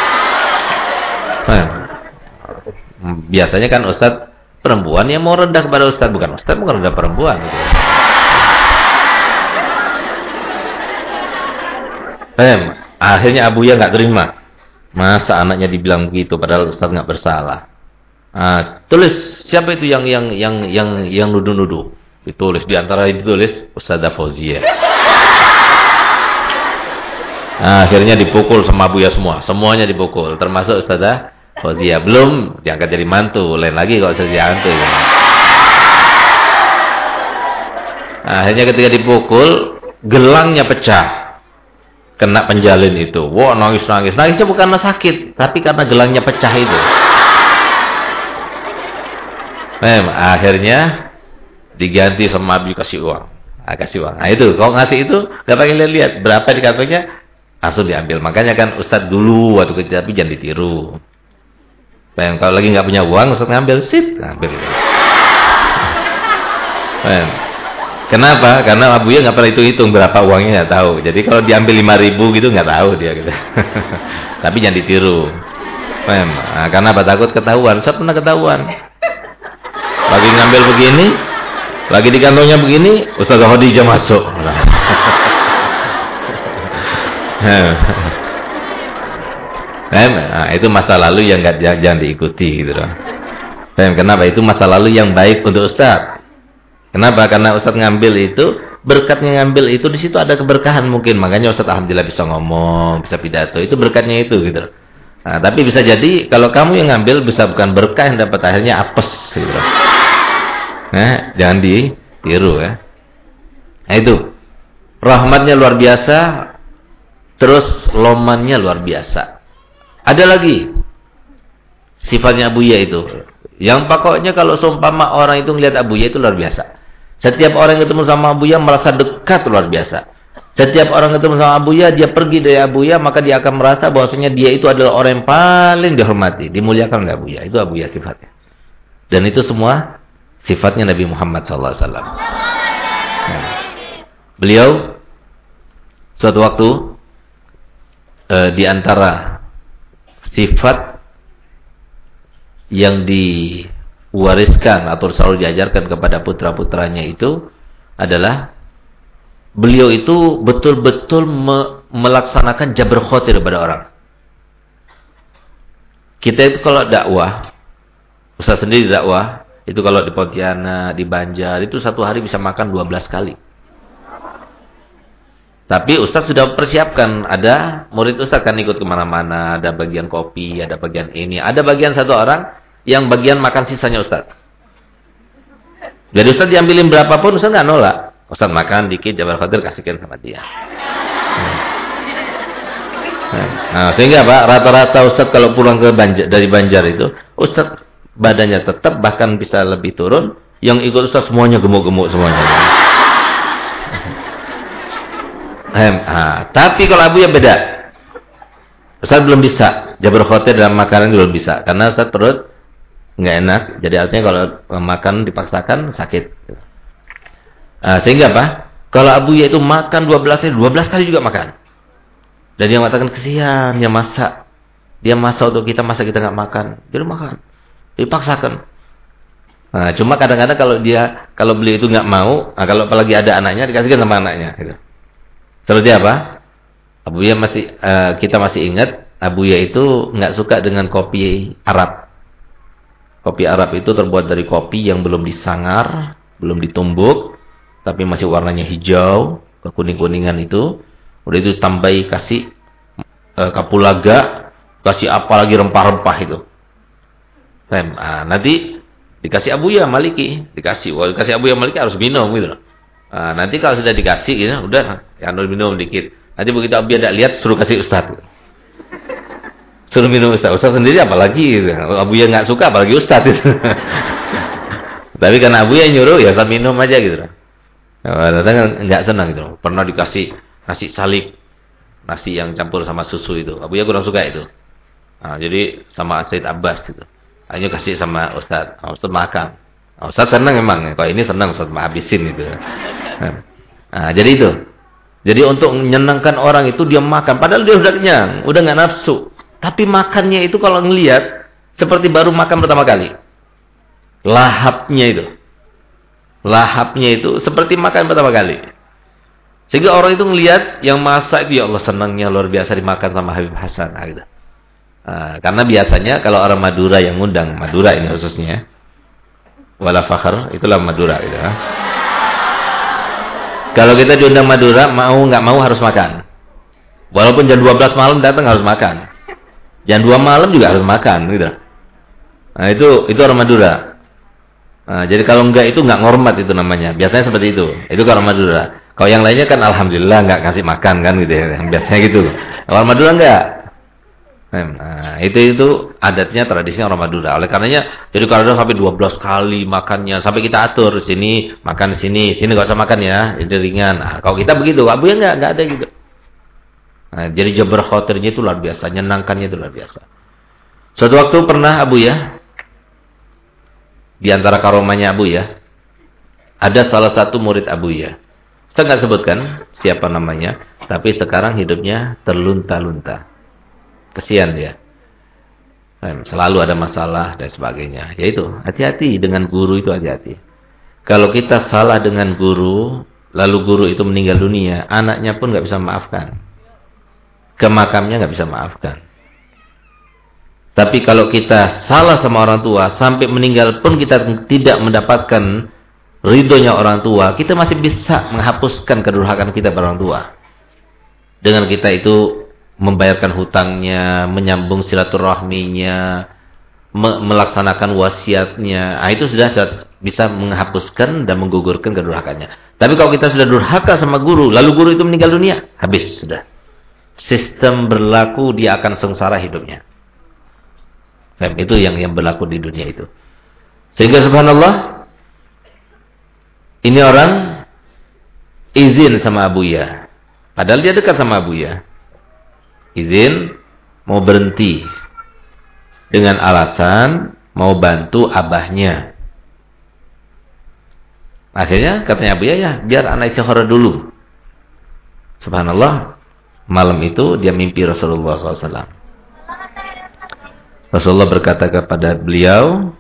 nah, biasanya kan Ustadz perempuan yang mau rendah kepada Ustadz. Bukan Ustadz mau rendah perempuan. Gitu. Eh, Akhirnya Abu Ya nggak terima. Masa anaknya dibilang begitu padahal Ustaz nggak bersalah. Nah, tulis siapa itu yang yang yang yang yang nuduh-nuduh? Ditulis di antara ditulis Ustaz Fauzia. Nah, akhirnya dipukul sama Abu Ya semua. Semuanya dipukul, termasuk Ustaz Fauzia. Belum diangkat jadi mantu, lain lagi kalau Ustaz mantu. Ya. Nah, akhirnya ketika dipukul, gelangnya pecah kena penjalin itu. Wah, nangis-nangis. Nangisnya bukan karena sakit, tapi karena gelangnya pecah itu. Mem, akhirnya diganti sama Abi kasih uang. Nah, kasih uang. Nah itu, kalau ngasih itu, gak pakai lihat-lihat. Berapa di kantongnya, langsung diambil. Makanya kan Ustadz dulu waktu kecil, tapi jangan ditiru. Mem, kalau lagi nggak punya uang, Ustadz ngambil, sip, ngambil. Mem, Kenapa? Karena Abu Ya nggak pernah itu hitung berapa uangnya nggak tahu. Jadi kalau diambil lima ribu gitu nggak tahu dia gitu. Tapi jangan ditiru. Nah, karena apa? Takut ketahuan. Saya pernah ketahuan. Lagi ngambil begini, lagi di kantongnya begini, Ustazah Khadijah masuk. Nah, itu masa lalu yang nggak jangan diikuti gitu loh. Kenapa? Itu masa lalu yang baik untuk Ustaz. Kenapa? Karena Ustaz ngambil itu, berkatnya ngambil itu di situ ada keberkahan mungkin. Makanya Ustaz alhamdulillah bisa ngomong, bisa pidato. Itu berkatnya itu gitu. Nah, tapi bisa jadi kalau kamu yang ngambil bisa bukan berkah yang dapat akhirnya apes gitu. Nah, jangan ditiru ya. Nah itu. Rahmatnya luar biasa, terus lomannya luar biasa. Ada lagi sifatnya Abu Ya itu. Yang pokoknya kalau seumpama orang itu melihat Abu Ya itu luar biasa. Setiap orang yang ketemu sama Abu Ya merasa dekat luar biasa. Setiap orang ketemu sama Abu Ya, dia pergi dari Abu Ya, maka dia akan merasa bahwasanya dia itu adalah orang yang paling dihormati, dimuliakan oleh Abu Ya. Itu Abu Ya sifatnya. Dan itu semua sifatnya Nabi Muhammad SAW. Nah, beliau suatu waktu eh, di antara sifat yang di wariskan atau selalu diajarkan kepada putra-putranya itu adalah beliau itu betul-betul me melaksanakan jabr khotir pada orang. Kita itu kalau dakwah, Ustaz sendiri dakwah, itu kalau di Pontianak, di Banjar, itu satu hari bisa makan 12 kali. Tapi Ustaz sudah persiapkan, ada murid Ustaz kan ikut ke mana-mana, ada bagian kopi, ada bagian ini, ada bagian satu orang, yang bagian makan sisanya Ustaz. Jadi Ustaz diambilin berapapun Ustaz nggak nolak. Ustaz makan dikit Jabar Khadir kasihkan sama dia. Nah, sehingga Pak rata-rata Ustaz kalau pulang ke Banjar, dari Banjar itu Ustaz badannya tetap bahkan bisa lebih turun. Yang ikut Ustaz semuanya gemuk-gemuk semuanya. Nah, tapi kalau Abu ya beda. Ustaz belum bisa. Jabar Khatir dalam makanan belum bisa. Karena Ustaz perut nggak enak. Jadi artinya kalau makan dipaksakan sakit. Nah, sehingga apa? Kalau Abu Ya itu makan 12 kali, 12 kali juga makan. Dan dia mengatakan kesian, dia masak. Dia masak untuk kita, masa kita nggak makan. Dia makan. Dipaksakan. Nah, cuma kadang-kadang kalau dia kalau beli itu nggak mau, nah kalau apalagi ada anaknya dikasihkan sama anaknya gitu. Seperti apa? Abu Ya masih uh, kita masih ingat Abu Ya itu nggak suka dengan kopi Arab. Kopi Arab itu terbuat dari kopi yang belum disangar, belum ditumbuk, tapi masih warnanya hijau, kekuning-kuningan itu. Udah itu tambahi kasih e, kapulaga, kasih apa lagi rempah-rempah itu. Nah, nanti dikasih Abu ya Maliki, dikasih. Wah, dikasih Abu ya Maliki harus minum gitu Nah, nanti kalau sudah dikasih gitu, udah ya minum dikit. Nanti begitu Abu ya lihat suruh kasih Ustaz. Suruh minum Ustaz. Ustaz sendiri apalagi. Abu yang nggak suka apalagi Ustaz. Gitu. Tapi karena Abu yang nyuruh ya Ustaz minum aja gitu. Kadang kan nggak senang gitu. Pernah dikasih kasih salib. nasi yang campur sama susu itu. Abu ya kurang suka itu. Nah, jadi sama Said Abbas itu. Ayo kasih sama Ustaz. Nah, Ustaz makan. Nah, Ustaz senang memang. Kalau ini senang Ustaz habisin itu. Nah, jadi itu. Jadi untuk menyenangkan orang itu dia makan. Padahal dia sudah kenyang. Udah nggak nafsu. Tapi makannya itu kalau ngelihat seperti baru makan pertama kali. Lahapnya itu. Lahapnya itu seperti makan pertama kali. Sehingga orang itu ngelihat yang masak itu ya Allah senangnya luar biasa dimakan sama Habib Hasan. Nah, gitu. Nah, karena biasanya kalau orang Madura yang ngundang, Madura ini khususnya, wala fakhr, itulah Madura gitu. Ya. Kalau kita diundang Madura, mau nggak mau harus makan. Walaupun jam 12 malam datang harus makan. Jam 2 malam juga harus makan gitu. Nah, itu itu orang Madura. Nah, jadi kalau enggak itu enggak ngormat itu namanya. Biasanya seperti itu. Itu kalau Madura. Kalau yang lainnya kan alhamdulillah enggak kasih makan kan gitu ya. Biasanya gitu. Orang Madura enggak. Nah, itu itu adatnya tradisinya orang Madura. Oleh karenanya jadi kalau sampai 12 kali makannya sampai kita atur sini makan sini, sini enggak usah makan ya, itu ringan. Nah, kalau kita begitu, Abu ya enggak ada gitu. Nah, jadi jabar khotirnya itu luar biasa, nyenangkannya itu luar biasa. Suatu waktu pernah Abu ya di antara karomanya Abu ya ada salah satu murid Abu ya. Saya nggak sebutkan siapa namanya, tapi sekarang hidupnya terlunta-lunta. Kesian dia. Selalu ada masalah dan sebagainya. Yaitu, hati-hati dengan guru itu hati-hati. Kalau kita salah dengan guru, lalu guru itu meninggal dunia, anaknya pun nggak bisa maafkan. Kemakamnya nggak bisa maafkan. Tapi kalau kita salah sama orang tua, sampai meninggal pun kita tidak mendapatkan ridhonya orang tua, kita masih bisa menghapuskan kedurhakaan kita pada orang tua. Dengan kita itu membayarkan hutangnya, menyambung silaturahminya, me melaksanakan wasiatnya. Nah, itu sudah bisa menghapuskan dan menggugurkan kedurhakaannya. Tapi kalau kita sudah durhaka sama guru, lalu guru itu meninggal dunia, habis sudah. Sistem berlaku dia akan sengsara hidupnya. Dan itu yang yang berlaku di dunia itu. Sehingga subhanallah ini orang izin sama Abu Ya. Padahal dia dekat sama Abu Ya izin mau berhenti dengan alasan mau bantu abahnya. Akhirnya katanya Abu ya, biar anak istighfar dulu. Subhanallah, malam itu dia mimpi Rasulullah SAW. Rasulullah berkata kepada beliau,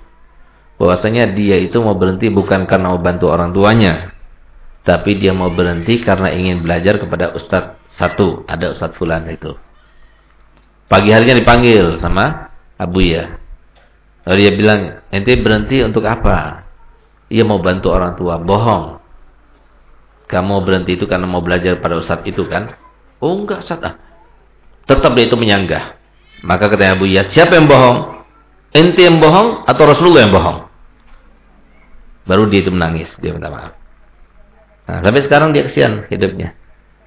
bahwasanya dia itu mau berhenti bukan karena mau bantu orang tuanya, tapi dia mau berhenti karena ingin belajar kepada ustadz satu, ada ustadz fulan itu. Pagi harinya dipanggil sama Abu ya. Lalu dia bilang, ente berhenti untuk apa? Ia mau bantu orang tua. Bohong. Kamu berhenti itu karena mau belajar pada Ustaz itu kan? Oh enggak Ustaz. Ah. Tetap dia itu menyanggah. Maka katanya Abu ya, siapa yang bohong? Ente yang bohong atau Rasulullah yang bohong? Baru dia itu menangis. Dia minta maaf. Nah, sampai sekarang dia kesian hidupnya.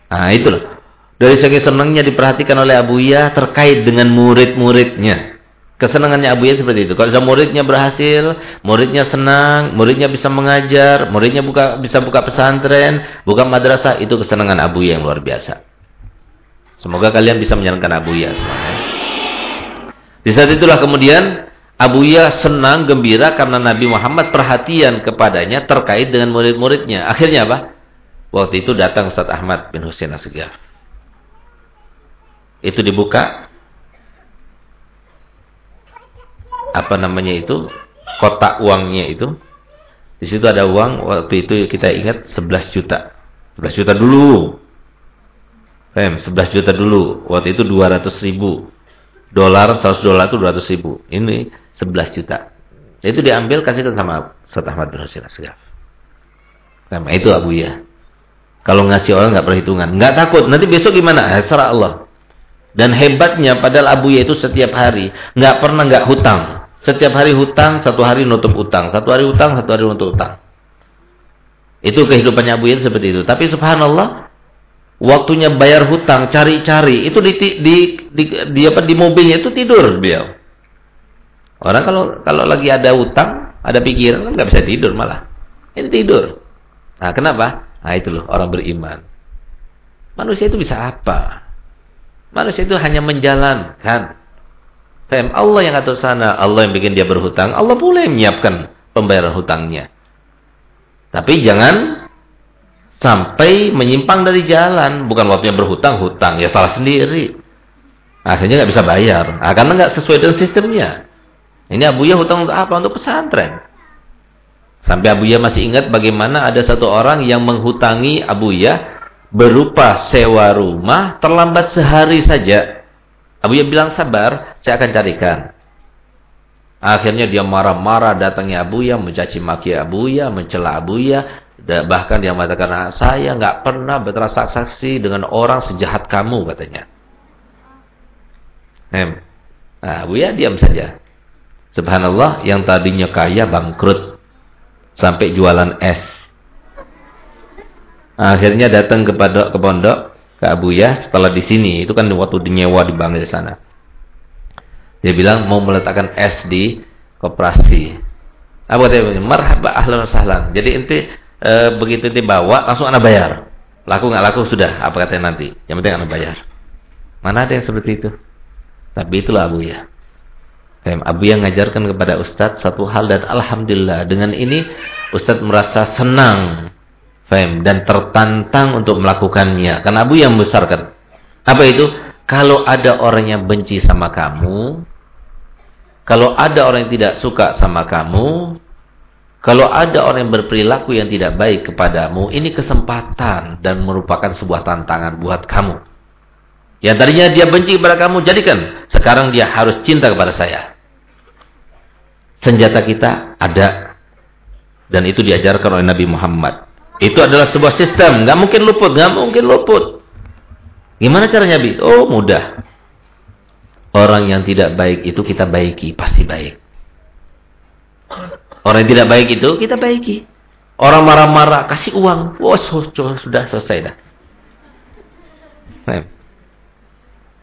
Nah, itulah. Dari segi senangnya diperhatikan oleh Abu Ya terkait dengan murid-muridnya. Kesenangannya Abu Ya seperti itu. Kalau muridnya berhasil, muridnya senang, muridnya bisa mengajar, muridnya buka, bisa buka pesantren, buka madrasah, itu kesenangan Abu Ya yang luar biasa. Semoga kalian bisa menyenangkan Abu Ya. Di saat itulah kemudian Abu Ya senang, gembira karena Nabi Muhammad perhatian kepadanya terkait dengan murid-muridnya. Akhirnya apa? Waktu itu datang Ustaz Ahmad bin Husain Asgaf itu dibuka. Apa namanya itu? Kotak uangnya itu. Di situ ada uang. Waktu itu kita ingat 11 juta. 11 juta dulu. Fem, 11 juta dulu. Waktu itu 200 ribu. Dolar 100 dolar itu 200 ribu. Ini 11 juta. Itu diambil kasihkan sama Ustaz Ahmad bin Husain Asgaf itu Abu ya kalau ngasih orang nggak perhitungan nggak takut. Nanti besok gimana? Eh, serah Allah dan hebatnya padahal Abu Ya itu setiap hari nggak pernah nggak hutang. Setiap hari hutang, satu hari nutup utang, satu hari hutang, satu hari nutup utang. Itu kehidupannya Abu Ya seperti itu. Tapi subhanallah, waktunya bayar hutang, cari-cari, itu di, di, di, di, apa, di mobilnya itu tidur beliau. Orang kalau kalau lagi ada hutang, ada pikiran kan nggak bisa tidur malah. Ini tidur. Nah, kenapa? Nah, itu loh orang beriman. Manusia itu bisa apa? Manusia itu hanya menjalankan. Allah yang atur sana, Allah yang bikin dia berhutang, Allah yang menyiapkan pembayaran hutangnya. Tapi jangan sampai menyimpang dari jalan, bukan waktunya berhutang, hutang ya salah sendiri. Akhirnya nggak bisa bayar, nah, karena nggak sesuai dengan sistemnya. Ini Abuya hutang untuk apa? Untuk pesantren. Sampai Abuya masih ingat bagaimana ada satu orang yang menghutangi Abuya berupa sewa rumah terlambat sehari saja. Abu Abuya bilang sabar, saya akan carikan. Akhirnya dia marah-marah datangnya Abuya, mencaci maki Abuya, mencela Abuya. Bahkan dia mengatakan, ah, saya nggak pernah bertransaksi dengan orang sejahat kamu katanya. Hem. Nah, Abuya diam saja. Subhanallah, yang tadinya kaya bangkrut. Sampai jualan es. Akhirnya datang kepada ke pondok, ke Abu Ya setelah di sini. Itu kan waktu dinyewa di Bangladesh sana. Dia bilang mau meletakkan es di koperasi. Apa katanya? Marhaba ahlan sahlan. Jadi inti e, begitu dibawa langsung anak bayar. Laku nggak laku sudah apa katanya nanti. Yang penting anak bayar. Mana ada yang seperti itu? Tapi itulah Abu Ya. Abu yang ngajarkan kepada Ustadz satu hal dan Alhamdulillah dengan ini Ustadz merasa senang Fahim? Dan tertantang untuk melakukannya. Karena Abu yang membesarkan. Apa itu? Kalau ada orang yang benci sama kamu. Kalau ada orang yang tidak suka sama kamu. Kalau ada orang yang berperilaku yang tidak baik kepadamu. Ini kesempatan dan merupakan sebuah tantangan buat kamu. Yang tadinya dia benci kepada kamu, jadikan. Sekarang dia harus cinta kepada saya. Senjata kita ada. Dan itu diajarkan oleh Nabi Muhammad. Itu adalah sebuah sistem, nggak mungkin luput, nggak mungkin luput. Gimana caranya, Bi? Oh, mudah. Orang yang tidak baik itu kita baiki, pasti baik. Orang yang tidak baik itu kita baiki. Orang marah-marah, kasih uang. Wah, oh, sudah selesai dah.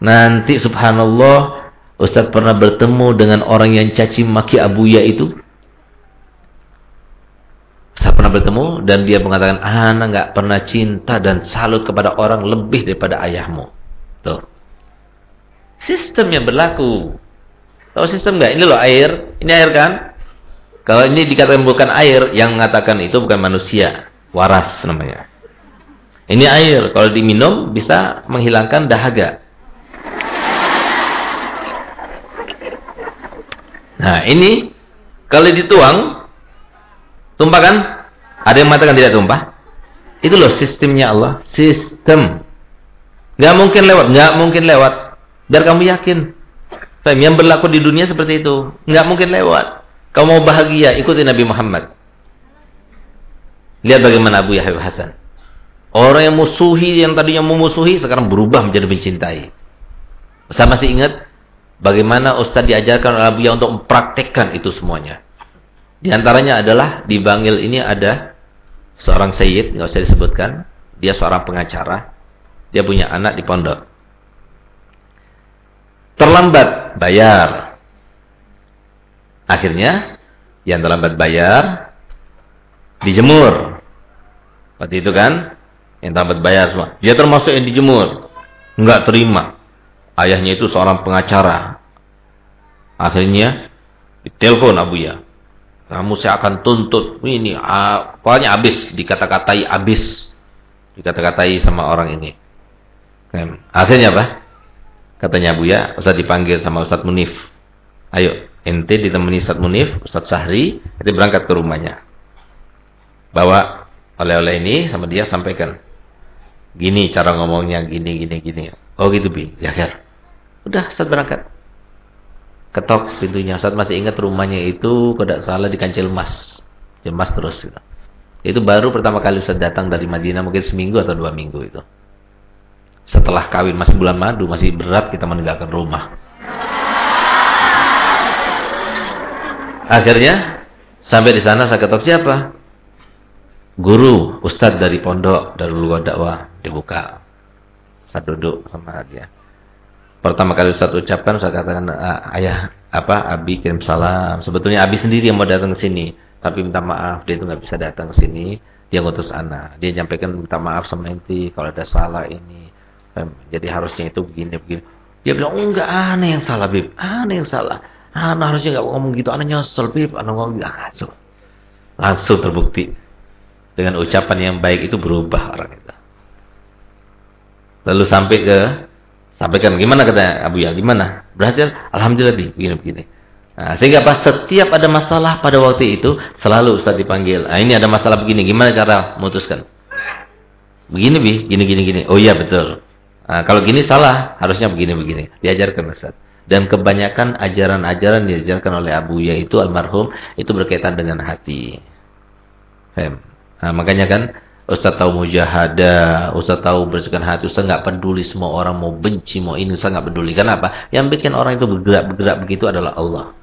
Nanti subhanallah, Ustaz pernah bertemu dengan orang yang caci maki Abuya itu. Saya pernah bertemu dan dia mengatakan, anak nggak pernah cinta dan salut kepada orang lebih daripada ayahmu. Tuh. Sistem yang berlaku. Tahu sistem nggak? Ini loh air. Ini air kan? Kalau ini dikatakan bukan air, yang mengatakan itu bukan manusia. Waras namanya. Ini air. Kalau diminum bisa menghilangkan dahaga. Nah ini kalau dituang Tumpah kan? Ada yang mengatakan tidak tumpah? Itu loh sistemnya Allah. Sistem. Gak mungkin lewat. Gak mungkin lewat. Biar kamu yakin. Yang berlaku di dunia seperti itu. Gak mungkin lewat. Kamu mau bahagia, ikuti Nabi Muhammad. Lihat bagaimana Abu Yahya Hasan. Orang yang musuhi, yang tadinya memusuhi, sekarang berubah menjadi mencintai. Saya masih ingat bagaimana Ustaz diajarkan oleh Abu Yahya untuk mempraktekkan itu semuanya. Di antaranya adalah di Bangil ini ada seorang sayyid, nggak usah disebutkan. Dia seorang pengacara. Dia punya anak di pondok. Terlambat bayar. Akhirnya yang terlambat bayar dijemur. Seperti itu kan? Yang terlambat bayar semua. Dia termasuk yang dijemur. Enggak terima. Ayahnya itu seorang pengacara. Akhirnya ditelepon Abu Ya. Kamu saya akan tuntut. Ini pokoknya habis dikata-katai habis. Dikata-katai sama orang ini. Kan? Akhirnya apa? Katanya Bu ya, Ustaz dipanggil sama Ustaz Munif. Ayo, ente ditemani Ustaz Munif, Ustaz Sahri, nanti berangkat ke rumahnya. Bawa oleh-oleh ini sama dia sampaikan. Gini cara ngomongnya, gini, gini, gini. Oh gitu, Bi. Ya, kan. Udah, Ustaz berangkat ketok pintunya. Saat masih ingat rumahnya itu tidak salah di kancil emas. Emas terus gitu. Itu baru pertama kali Ustaz datang dari Madinah mungkin seminggu atau dua minggu itu. Setelah kawin masih bulan madu masih berat kita meninggalkan rumah. Akhirnya sampai di sana saya ketok siapa? Guru, ustadz dari pondok Darul Dakwah dibuka. Saya duduk sama dia. Pertama kali Ustaz ucapkan saya katakan ayah apa Abi kirim salam. Sebetulnya Abi sendiri yang mau datang ke sini, tapi minta maaf dia itu nggak bisa datang ke sini. Dia ngutus anak. Dia nyampaikan minta maaf sama inti kalau ada salah ini. Jadi harusnya itu begini begini. Dia bilang, oh enggak aneh yang salah bib, aneh yang salah. Aneh harusnya enggak ngomong gitu, aneh nyesel bib, aneh ngomong gitu. Langsung, langsung terbukti dengan ucapan yang baik itu berubah orang itu. Lalu sampai ke sampaikan gimana kata Abu Ya, gimana? Berhasil? Alhamdulillah bi, begini begini. Nah, sehingga pas setiap ada masalah pada waktu itu selalu Ustaz dipanggil. Nah, ini ada masalah begini, gimana cara memutuskan? Begini bi, gini gini gini. Oh iya betul. Nah, kalau gini salah, harusnya begini-begini. Diajarkan Ustaz. Dan kebanyakan ajaran-ajaran diajarkan oleh Abu yaitu almarhum itu berkaitan dengan hati. Fem. Nah, makanya kan Ustaz tahu mujahadah, Ustaz tahu bersihkan hati, Ustaz nggak peduli semua orang mau benci, mau ini, Ustaz nggak peduli. Kenapa? Yang bikin orang itu bergerak-bergerak begitu adalah Allah.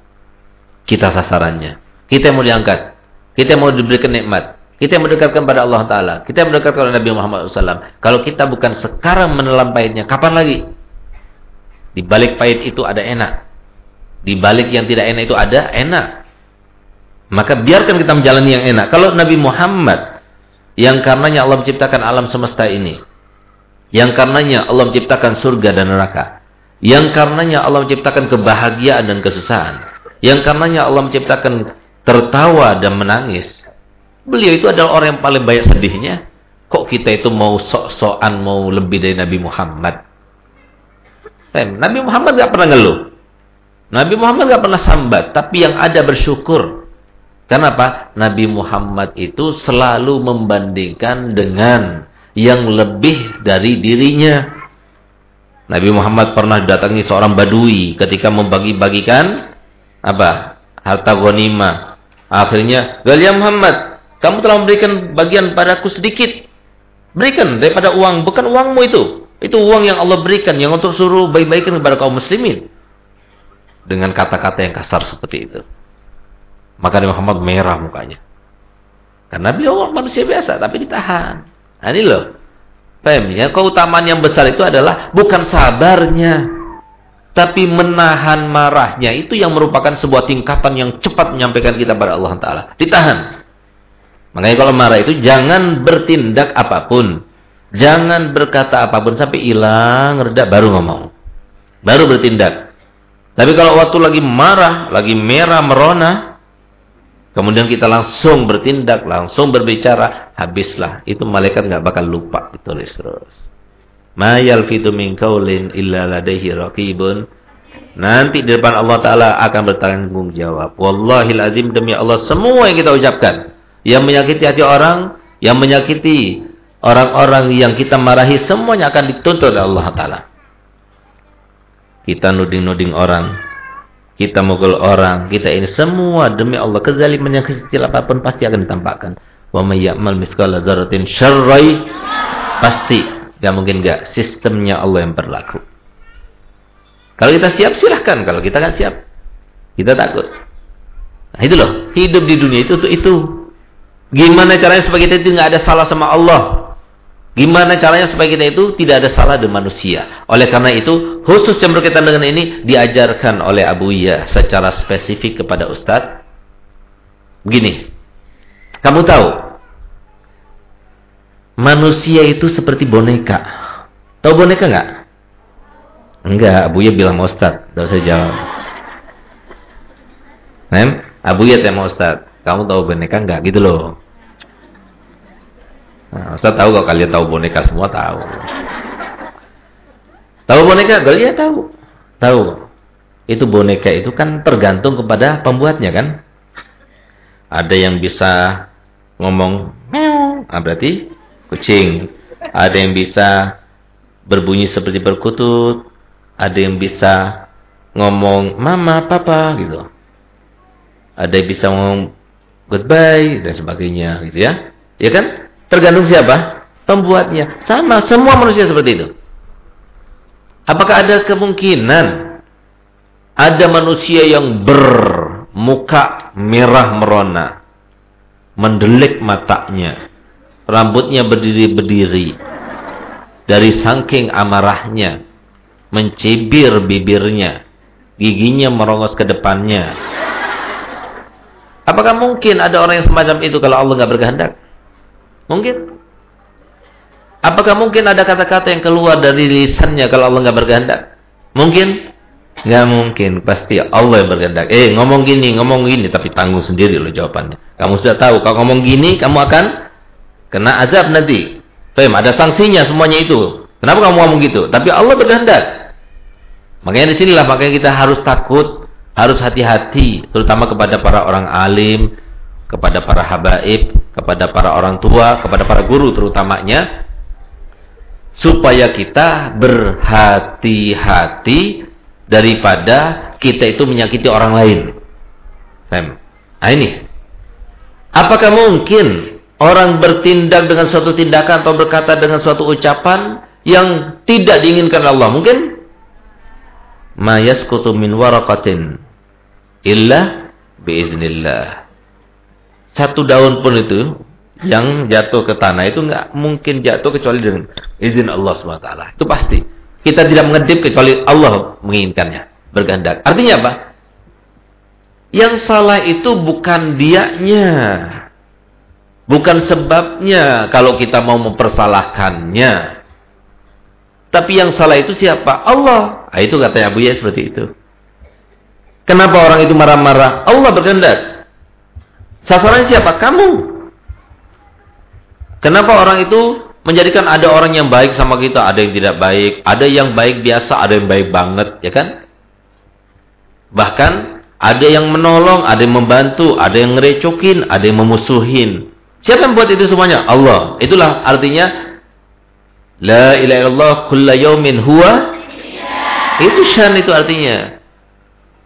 Kita sasarannya. Kita yang mau diangkat. Kita yang mau diberikan nikmat. Kita yang mendekatkan pada Allah Ta'ala. Kita yang mendekatkan kepada Nabi Muhammad SAW. Kalau kita bukan sekarang menelan pahitnya, kapan lagi? Di balik pahit itu ada enak. Di balik yang tidak enak itu ada enak. Maka biarkan kita menjalani yang enak. Kalau Nabi Muhammad, yang karenanya Allah menciptakan alam semesta ini. Yang karenanya Allah menciptakan surga dan neraka. Yang karenanya Allah menciptakan kebahagiaan dan kesusahan. Yang karenanya Allah menciptakan tertawa dan menangis. Beliau itu adalah orang yang paling banyak sedihnya. Kok kita itu mau sok-sokan mau lebih dari Nabi Muhammad? Nabi Muhammad gak pernah ngeluh. Nabi Muhammad gak pernah sambat. Tapi yang ada bersyukur. Kenapa? Nabi Muhammad itu selalu membandingkan dengan yang lebih dari dirinya. Nabi Muhammad pernah datangi seorang badui ketika membagi-bagikan apa? Harta ghanimah. Akhirnya, "Galia Muhammad, kamu telah memberikan bagian padaku sedikit. Berikan daripada uang, bukan uangmu itu. Itu uang yang Allah berikan yang untuk suruh baik-baikan kepada kaum muslimin." Dengan kata-kata yang kasar seperti itu. Maka Nabi Muhammad merah mukanya. Karena beliau manusia biasa, tapi ditahan. Nah ini loh. Paham ya? Keutamaan yang besar itu adalah bukan sabarnya. Tapi menahan marahnya itu yang merupakan sebuah tingkatan yang cepat menyampaikan kita pada Allah Ta'ala. Ditahan. Makanya kalau marah itu jangan bertindak apa pun. Jangan berkata apa pun sampai hilang, reda, baru ngomong. Baru bertindak. Tapi kalau waktu lagi marah, lagi merah, merona, kemudian kita langsung bertindak, langsung berbicara, habislah. Itu malaikat nggak bakal lupa. Ditulis terus. Ma yalfitu min illa ladaihi raqibun. Nanti di depan Allah Ta'ala akan bertanggung jawab. Wallahil azim demi Allah semua yang kita ucapkan. Yang menyakiti hati orang. Yang menyakiti orang-orang yang kita marahi. Semuanya akan dituntut oleh Allah Ta'ala. Kita nuding-nuding orang. Kita mukul orang. Kita ini semua demi Allah. Kezaliman yang kecil apa pun pasti akan ditampakkan. Wa may ya'mal miskala zaratin syarrai. Pasti Gak mungkin gak. Sistemnya Allah yang berlaku. Kalau kita siap, silahkan. Kalau kita kan siap, kita takut. Nah itu loh. Hidup di dunia itu itu. Gimana caranya supaya kita itu nggak ada salah sama Allah? Gimana caranya supaya kita itu tidak ada salah dengan manusia? Oleh karena itu, khusus yang berkaitan dengan ini diajarkan oleh Abu Ya secara spesifik kepada Ustadz. Begini, kamu tahu manusia itu seperti boneka. Tahu boneka nggak? Enggak, Abu Ya bilang Ustaz, tidak usah jawab. Nem, Abu Ya tanya Ustaz, kamu tahu boneka nggak? Gitu loh. Nah, Ustaz tahu kok kalian tahu boneka semua tahu. Tahu boneka? Kalian tahu. Tahu. Itu boneka itu kan tergantung kepada pembuatnya kan. Ada yang bisa ngomong meow, ah, berarti kucing. Ada yang bisa berbunyi seperti perkutut. Ada yang bisa ngomong mama, papa gitu. Ada yang bisa ngomong goodbye dan sebagainya gitu ya. Ya kan? Tergantung siapa? Pembuatnya. Sama, semua manusia seperti itu. Apakah ada kemungkinan ada manusia yang bermuka merah merona, mendelik matanya, rambutnya berdiri-berdiri dari saking amarahnya mencibir bibirnya giginya merongos ke depannya apakah mungkin ada orang yang semacam itu kalau Allah nggak berkehendak mungkin Apakah mungkin ada kata-kata yang keluar dari lisannya kalau Allah nggak berkehendak? Mungkin? Nggak mungkin. Pasti Allah yang berkehendak. Eh, ngomong gini, ngomong gini. Tapi tanggung sendiri loh jawabannya. Kamu sudah tahu. Kalau ngomong gini, kamu akan kena azab nanti. Faham? Ada sanksinya semuanya itu. Kenapa kamu ngomong gitu? Tapi Allah berkehendak. Makanya di sinilah makanya kita harus takut. Harus hati-hati. Terutama kepada para orang alim. Kepada para habaib. Kepada para orang tua. Kepada para guru terutamanya supaya kita berhati-hati daripada kita itu menyakiti orang lain. Fem. Nah ini. Apakah mungkin orang bertindak dengan suatu tindakan atau berkata dengan suatu ucapan yang tidak diinginkan Allah? Mungkin? Ma yaskutu min waraqatin illa biiznillah. Satu daun pun itu yang jatuh ke tanah itu nggak mungkin jatuh kecuali dengan izin Allah SWT. Itu pasti. Kita tidak mengedip kecuali Allah menginginkannya. Bergandak. Artinya apa? Yang salah itu bukan dianya. Bukan sebabnya kalau kita mau mempersalahkannya. Tapi yang salah itu siapa? Allah. Nah, itu kata Abu Ya seperti itu. Kenapa orang itu marah-marah? Allah berkehendak. Sasaran siapa? Kamu. Kenapa orang itu menjadikan ada orang yang baik sama kita, ada yang tidak baik, ada yang baik biasa, ada yang baik banget, ya kan? Bahkan ada yang menolong, ada yang membantu, ada yang ngerecokin, ada yang memusuhin. Siapa yang buat itu semuanya? Allah. Itulah artinya La ilaha illallah kulla yaumin huwa Itu syan itu artinya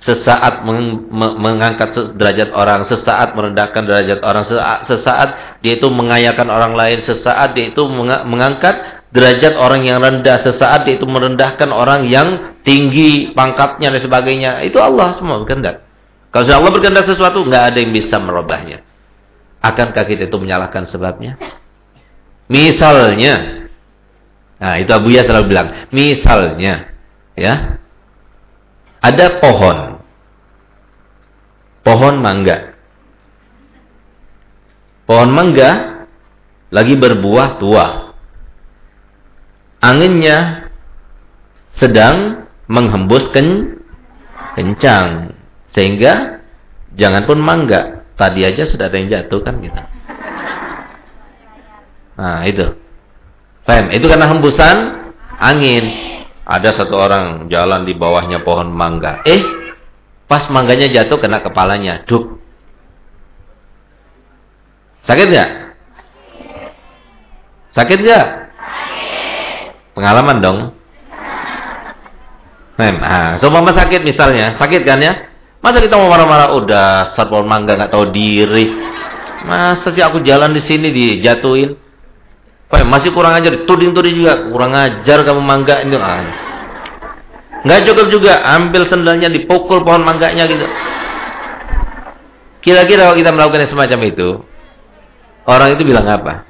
sesaat meng, mengangkat derajat orang, sesaat merendahkan derajat orang, sesaat, dia itu mengayakan orang lain, sesaat dia itu mengangkat derajat orang yang rendah, sesaat dia itu merendahkan orang yang tinggi pangkatnya dan sebagainya. Itu Allah semua berkehendak. Kalau Allah berkehendak sesuatu, nggak ada yang bisa merubahnya. Akankah kita itu menyalahkan sebabnya? Misalnya, nah itu Abu Ya selalu bilang, misalnya, ya, ada pohon pohon mangga. Pohon mangga lagi berbuah tua. Anginnya sedang menghembus kencang. Sehingga jangan pun mangga. Tadi aja sudah ada yang jatuh kan kita. Nah itu. Paham? Itu karena hembusan angin. Ada satu orang jalan di bawahnya pohon mangga. Eh, Pas mangganya jatuh kena kepalanya, duk. Sakit nggak? Sakit nggak? Pengalaman dong. Nah, seumpama sakit misalnya, sakit kan ya? Masa kita mau marah-marah udah satpol mangga nggak tahu diri. Masa sih aku jalan di sini dijatuhin? Pak, masih kurang ajar, tuding-tuding juga kurang ajar kamu mangga ini. Ah. Nggak cukup juga, ambil sendalnya dipukul pohon mangganya gitu. Kira-kira kalau kita melakukan semacam itu, orang itu bilang apa?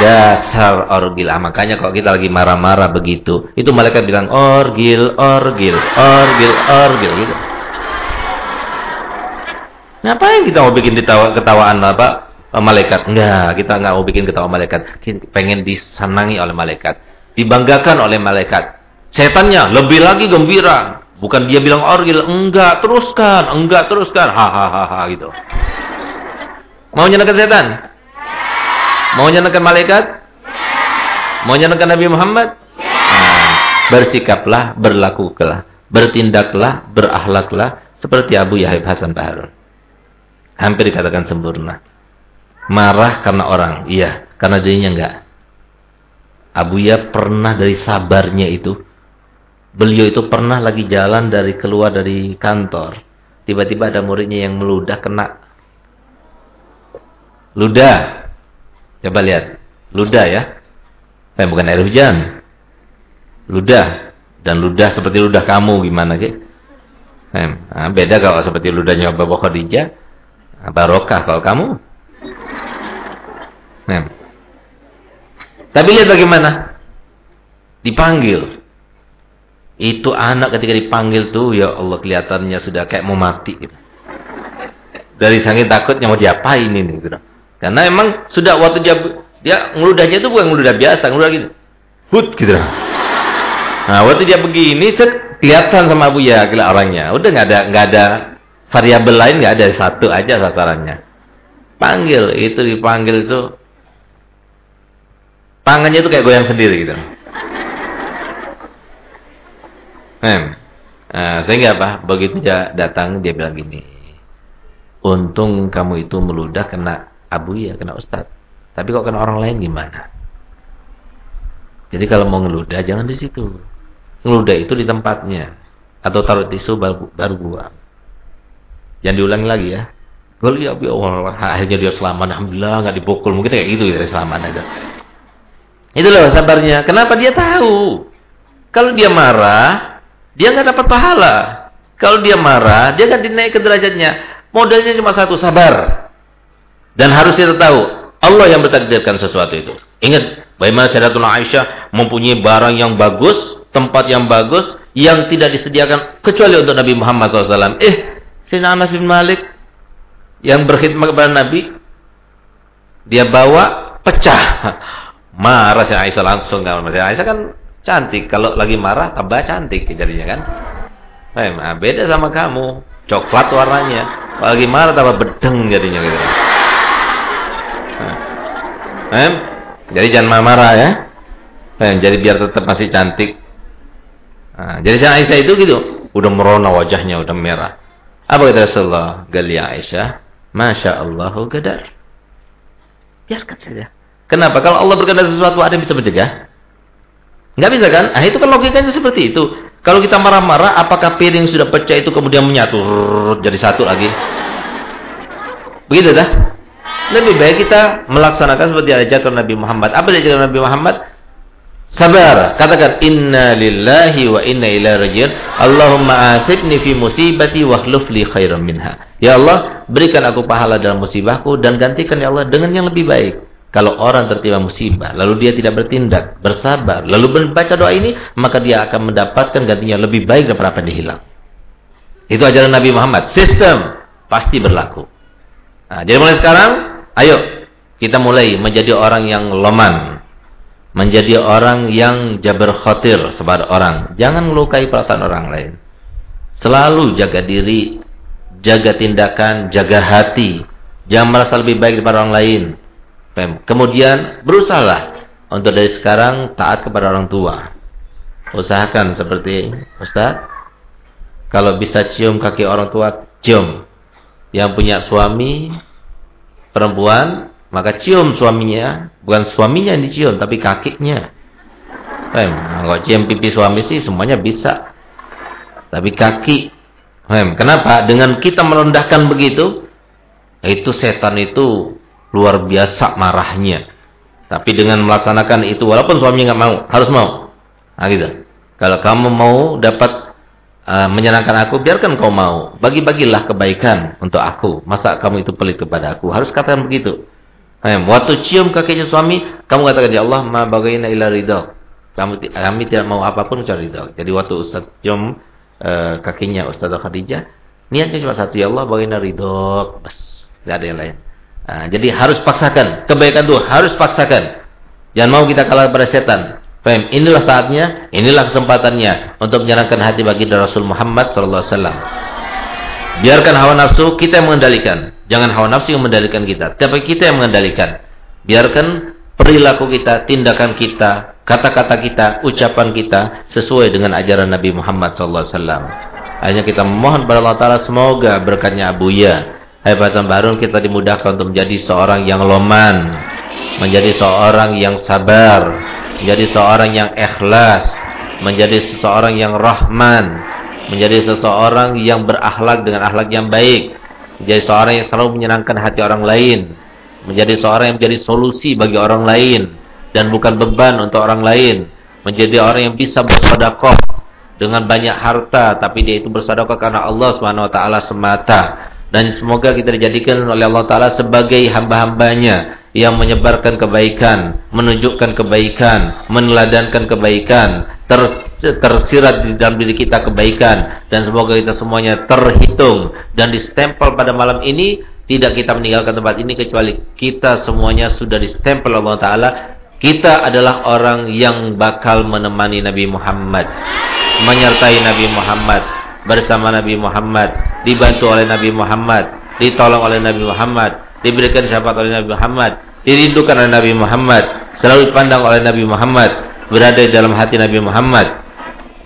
Dasar orgil. Ah, makanya kalau kita lagi marah-marah begitu, itu malaikat bilang orgil, orgil, orgil, orgil gitu. Ngapain kita mau bikin ditawa, ketawaan apa? Malaikat. Enggak, kita enggak mau bikin ketawa malaikat. Pengen disenangi oleh malaikat. Dibanggakan oleh malaikat. Setannya lebih lagi gembira. Bukan dia bilang orgil, enggak, teruskan, enggak, teruskan. Hahaha gitu. Mau nyenangkan setan? Mau nyenangkan malaikat? Mau nyenangkan Nabi Muhammad? Nah, bersikaplah, berlakulah, bertindaklah, berakhlaklah seperti Abu Yahib Hasan Baharun. Hampir dikatakan sempurna. Marah karena orang, iya, karena dirinya enggak. Abu Ya pernah dari sabarnya itu Beliau itu pernah lagi jalan dari keluar dari kantor. Tiba-tiba ada muridnya yang meludah kena. Ludah. Coba lihat. Ludah ya. Eh, bukan air hujan. Ludah. Dan ludah seperti ludah kamu gimana ke? Eh, nah, beda kalau seperti ludahnya Bapak Khadijah. Barokah kalau kamu. Eh. Tapi lihat bagaimana. Dipanggil. Itu anak ketika dipanggil tuh, ya Allah kelihatannya sudah kayak mau mati. Gitu. Dari saking takutnya mau diapain ini. Gitu. Karena emang sudah waktu dia Dia ngeludahnya itu bukan ngeludah biasa, ngeludah gitu. Hut gitu. Nah, waktu dia begini, kelihatan sama Abu ya orangnya. Udah nggak ada nggak ada variabel lain, nggak ada satu aja sasarannya. Panggil, itu dipanggil itu tangannya itu kayak goyang sendiri gitu. Hmm. Nah, sehingga apa? Begitu dia datang dia bilang gini. Untung kamu itu meludah kena Abu ya, kena Ustaz. Tapi kok kena orang lain gimana? Jadi kalau mau ngeludah jangan di situ. Ngeludah itu di tempatnya. Atau taruh tisu baru, baru buang. Jangan diulangi lagi ya. Kalau ya Allah, akhirnya dia selamat. Alhamdulillah nggak dipukul. Mungkin kayak gitu ya selamat aja. Itu loh sabarnya. Kenapa dia tahu? Kalau dia marah, dia nggak dapat pahala. Kalau dia marah, dia akan dinaik ke derajatnya. Modalnya cuma satu, sabar. Dan harus kita tahu, Allah yang bertakdirkan sesuatu itu. Ingat, bagaimana Sayyidatuna Aisyah mempunyai barang yang bagus, tempat yang bagus, yang tidak disediakan kecuali untuk Nabi Muhammad SAW. Eh, Sayyidina Anas bin Malik yang berkhidmat kepada Nabi, dia bawa pecah. Marah Sayyidina Aisyah langsung. Sayyidina Aisyah kan Cantik. Kalau lagi marah tambah cantik jadinya kan. Nah, beda sama kamu. Coklat warnanya. Kalau lagi marah tambah bedeng jadinya gitu. Nah, jadi jangan marah ya. Nah, jadi biar tetap masih cantik. Nah, jadi si Aisyah itu gitu. Udah merona wajahnya, udah merah. Apa kata Rasulullah? Gali Aisyah. Masya Allah. Biarkan saja. Kenapa? Kalau Allah berkehendak sesuatu ada yang bisa mencegah? Nggak bisa kan? Ah itu kan logikanya seperti itu. Kalau kita marah-marah, apakah piring sudah pecah itu kemudian menyatu jadi satu lagi? Begitu dah. Lebih baik kita melaksanakan seperti ajakan Nabi Muhammad. Apa ajakan Nabi Muhammad? Sabar. Katakan inna lillahi wa inna ilaihi rajiun. Allahumma asibni fi musibati wa khluf li khairan minha. Ya Allah, berikan aku pahala dalam musibahku dan gantikan ya Allah dengan yang lebih baik. Kalau orang tertimpa musibah, lalu dia tidak bertindak, bersabar, lalu membaca doa ini, maka dia akan mendapatkan gantinya lebih baik daripada apa yang dihilang. Itu ajaran Nabi Muhammad. Sistem pasti berlaku. Nah, jadi mulai sekarang, ayo kita mulai menjadi orang yang loman. Menjadi orang yang jabar khotir kepada orang. Jangan melukai perasaan orang lain. Selalu jaga diri, jaga tindakan, jaga hati. Jangan merasa lebih baik daripada orang lain. Kemudian berusahalah untuk dari sekarang taat kepada orang tua. Usahakan seperti Ustaz, kalau bisa cium kaki orang tua, cium. Yang punya suami perempuan, maka cium suaminya, bukan suaminya yang dicium, tapi kakinya. Pem, kalau cium pipi suami sih semuanya bisa. Tapi kaki, Pem, kenapa? Dengan kita merendahkan begitu, itu setan itu luar biasa marahnya. Tapi dengan melaksanakan itu walaupun suaminya nggak mau, harus mau. Nah gitu. Kalau kamu mau dapat uh, menyenangkan aku, biarkan kau mau. Bagi-bagilah kebaikan untuk aku. Masa kamu itu pelit kepada aku? Harus katakan begitu. Nah, waktu cium kakinya suami, kamu katakan ya Allah, ma bagaina ila ridho. Kamu kami tidak mau apa pun kecuali ridho. Jadi waktu Ustaz cium uh, kakinya Ustaz Khadijah, niatnya cuma satu ya Allah, bagaina ridho. Bas, tidak ada yang lain. Nah, jadi harus paksakan. Kebaikan itu harus paksakan. Jangan mau kita kalah pada setan. Faham? Inilah saatnya, inilah kesempatannya untuk menyerangkan hati bagi Rasul Muhammad wasallam. Biarkan hawa nafsu kita yang mengendalikan. Jangan hawa nafsu yang mengendalikan kita, tapi kita yang mengendalikan. Biarkan perilaku kita, tindakan kita, kata-kata kita, ucapan kita sesuai dengan ajaran Nabi Muhammad wasallam. Hanya kita memohon kepada Allah Taala semoga berkatnya Abu Ya Hai Pak Barun kita dimudahkan untuk menjadi seorang yang loman Menjadi seorang yang sabar Menjadi seorang yang ikhlas Menjadi seseorang yang rahman Menjadi seseorang yang berakhlak dengan akhlak yang baik Menjadi seorang yang selalu menyenangkan hati orang lain Menjadi seorang yang menjadi solusi bagi orang lain Dan bukan beban untuk orang lain Menjadi orang yang bisa bersodakoh Dengan banyak harta Tapi dia itu bersodakoh karena Allah SWT semata dan semoga kita dijadikan oleh Allah Ta'ala sebagai hamba-hambanya yang menyebarkan kebaikan, menunjukkan kebaikan, meneladankan kebaikan, ter, tersirat di dalam diri kita kebaikan. Dan semoga kita semuanya terhitung dan distempel pada malam ini tidak kita meninggalkan tempat ini kecuali kita semuanya sudah distempel Allah Ta'ala. Kita adalah orang yang bakal menemani Nabi Muhammad. Menyertai Nabi Muhammad. Bersama Nabi Muhammad. Dibantu oleh Nabi Muhammad. Ditolong oleh Nabi Muhammad. Diberikan syafaat oleh Nabi Muhammad. Dirindukan oleh Nabi Muhammad. Selalu dipandang oleh Nabi Muhammad. Berada dalam hati Nabi Muhammad.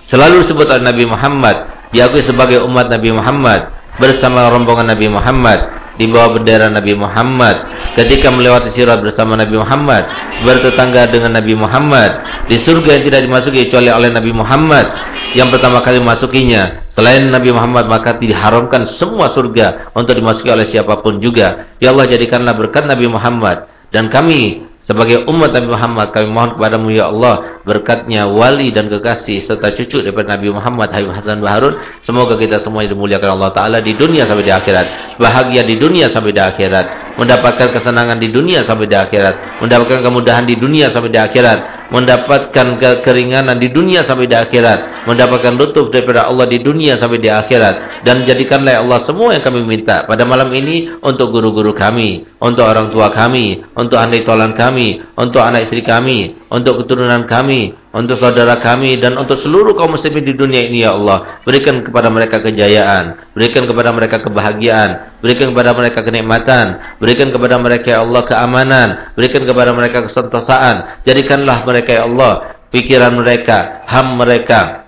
Selalu disebut oleh Nabi Muhammad. Diakui sebagai umat Nabi Muhammad. Bersama rombongan Nabi Muhammad di bawah bendera Nabi Muhammad. Ketika melewati sirat bersama Nabi Muhammad bertetangga dengan Nabi Muhammad di surga yang tidak dimasuki kecuali oleh Nabi Muhammad yang pertama kali masukinya selain Nabi Muhammad maka diharamkan semua surga untuk dimasuki oleh siapa pun juga. Ya Allah jadikanlah berkat Nabi Muhammad. Dan kami sebagai umat Nabi Muhammad kami mohon kepadamu ya Allah berkatnya wali dan kekasih serta cucu daripada Nabi Muhammad Habib Hasan Baharun semoga kita semua dimuliakan Allah Ta'ala di dunia sampai di akhirat. Bahagia di dunia sampai di akhirat. Mendapatkan kesenangan di dunia sampai di akhirat. Mendapatkan kemudahan di dunia sampai di akhirat. Mendapatkan kekeringanan di dunia sampai di akhirat. Mendapatkan lutuf daripada Allah di dunia sampai di akhirat. Dan jadikanlah Allah semua yang kami minta pada malam ini untuk guru-guru kami untuk orang tua kami untuk anak tolan kami, untuk anak istri kami, untuk keturunan kami, untuk saudara kami dan untuk seluruh kaum muslimin di dunia ini ya Allah. Berikan kepada mereka kejayaan, berikan kepada mereka kebahagiaan, berikan kepada mereka kenikmatan, berikan kepada mereka ya Allah keamanan, berikan kepada mereka kesentosaan. Jadikanlah mereka ya Allah pikiran mereka, ham mereka,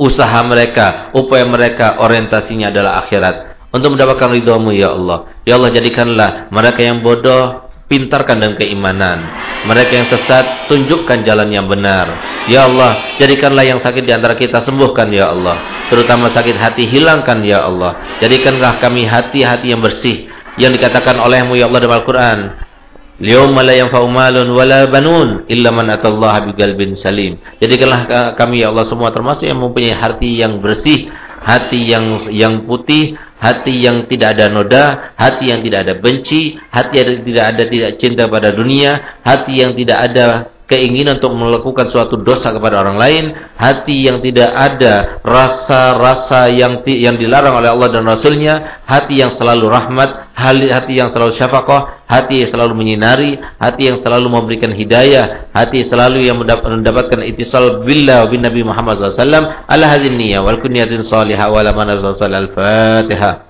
usaha mereka, upaya mereka orientasinya adalah akhirat. Untuk mendapatkan ridhamu ya Allah. Ya Allah jadikanlah mereka yang bodoh pintarkan dan keimanan. Mereka yang sesat, tunjukkan jalan yang benar. Ya Allah, jadikanlah yang sakit di antara kita sembuhkan ya Allah. Terutama sakit hati hilangkan ya Allah. Jadikanlah kami hati-hati yang bersih yang dikatakan olehmu ya Allah dalam Al-Qur'an. Liyawma la yanfa'u malun wala banun illa man atallaha biqalbin salim. Jadikanlah kami ya Allah semua termasuk yang mempunyai hati yang bersih, hati yang yang putih, hati yang tidak ada noda, hati yang tidak ada benci, hati yang tidak ada tidak cinta pada dunia, hati yang tidak ada keinginan untuk melakukan suatu dosa kepada orang lain, hati yang tidak ada rasa-rasa yang yang dilarang oleh Allah dan Rasulnya, hati yang selalu rahmat, hati yang selalu syafaqah, hati yang selalu menyinari, hati yang selalu memberikan hidayah, hati selalu yang mendapatkan itisal billah bin Nabi Muhammad SAW, ala hadhin niyah wal kunniyatin salihah wa la al-Fatihah.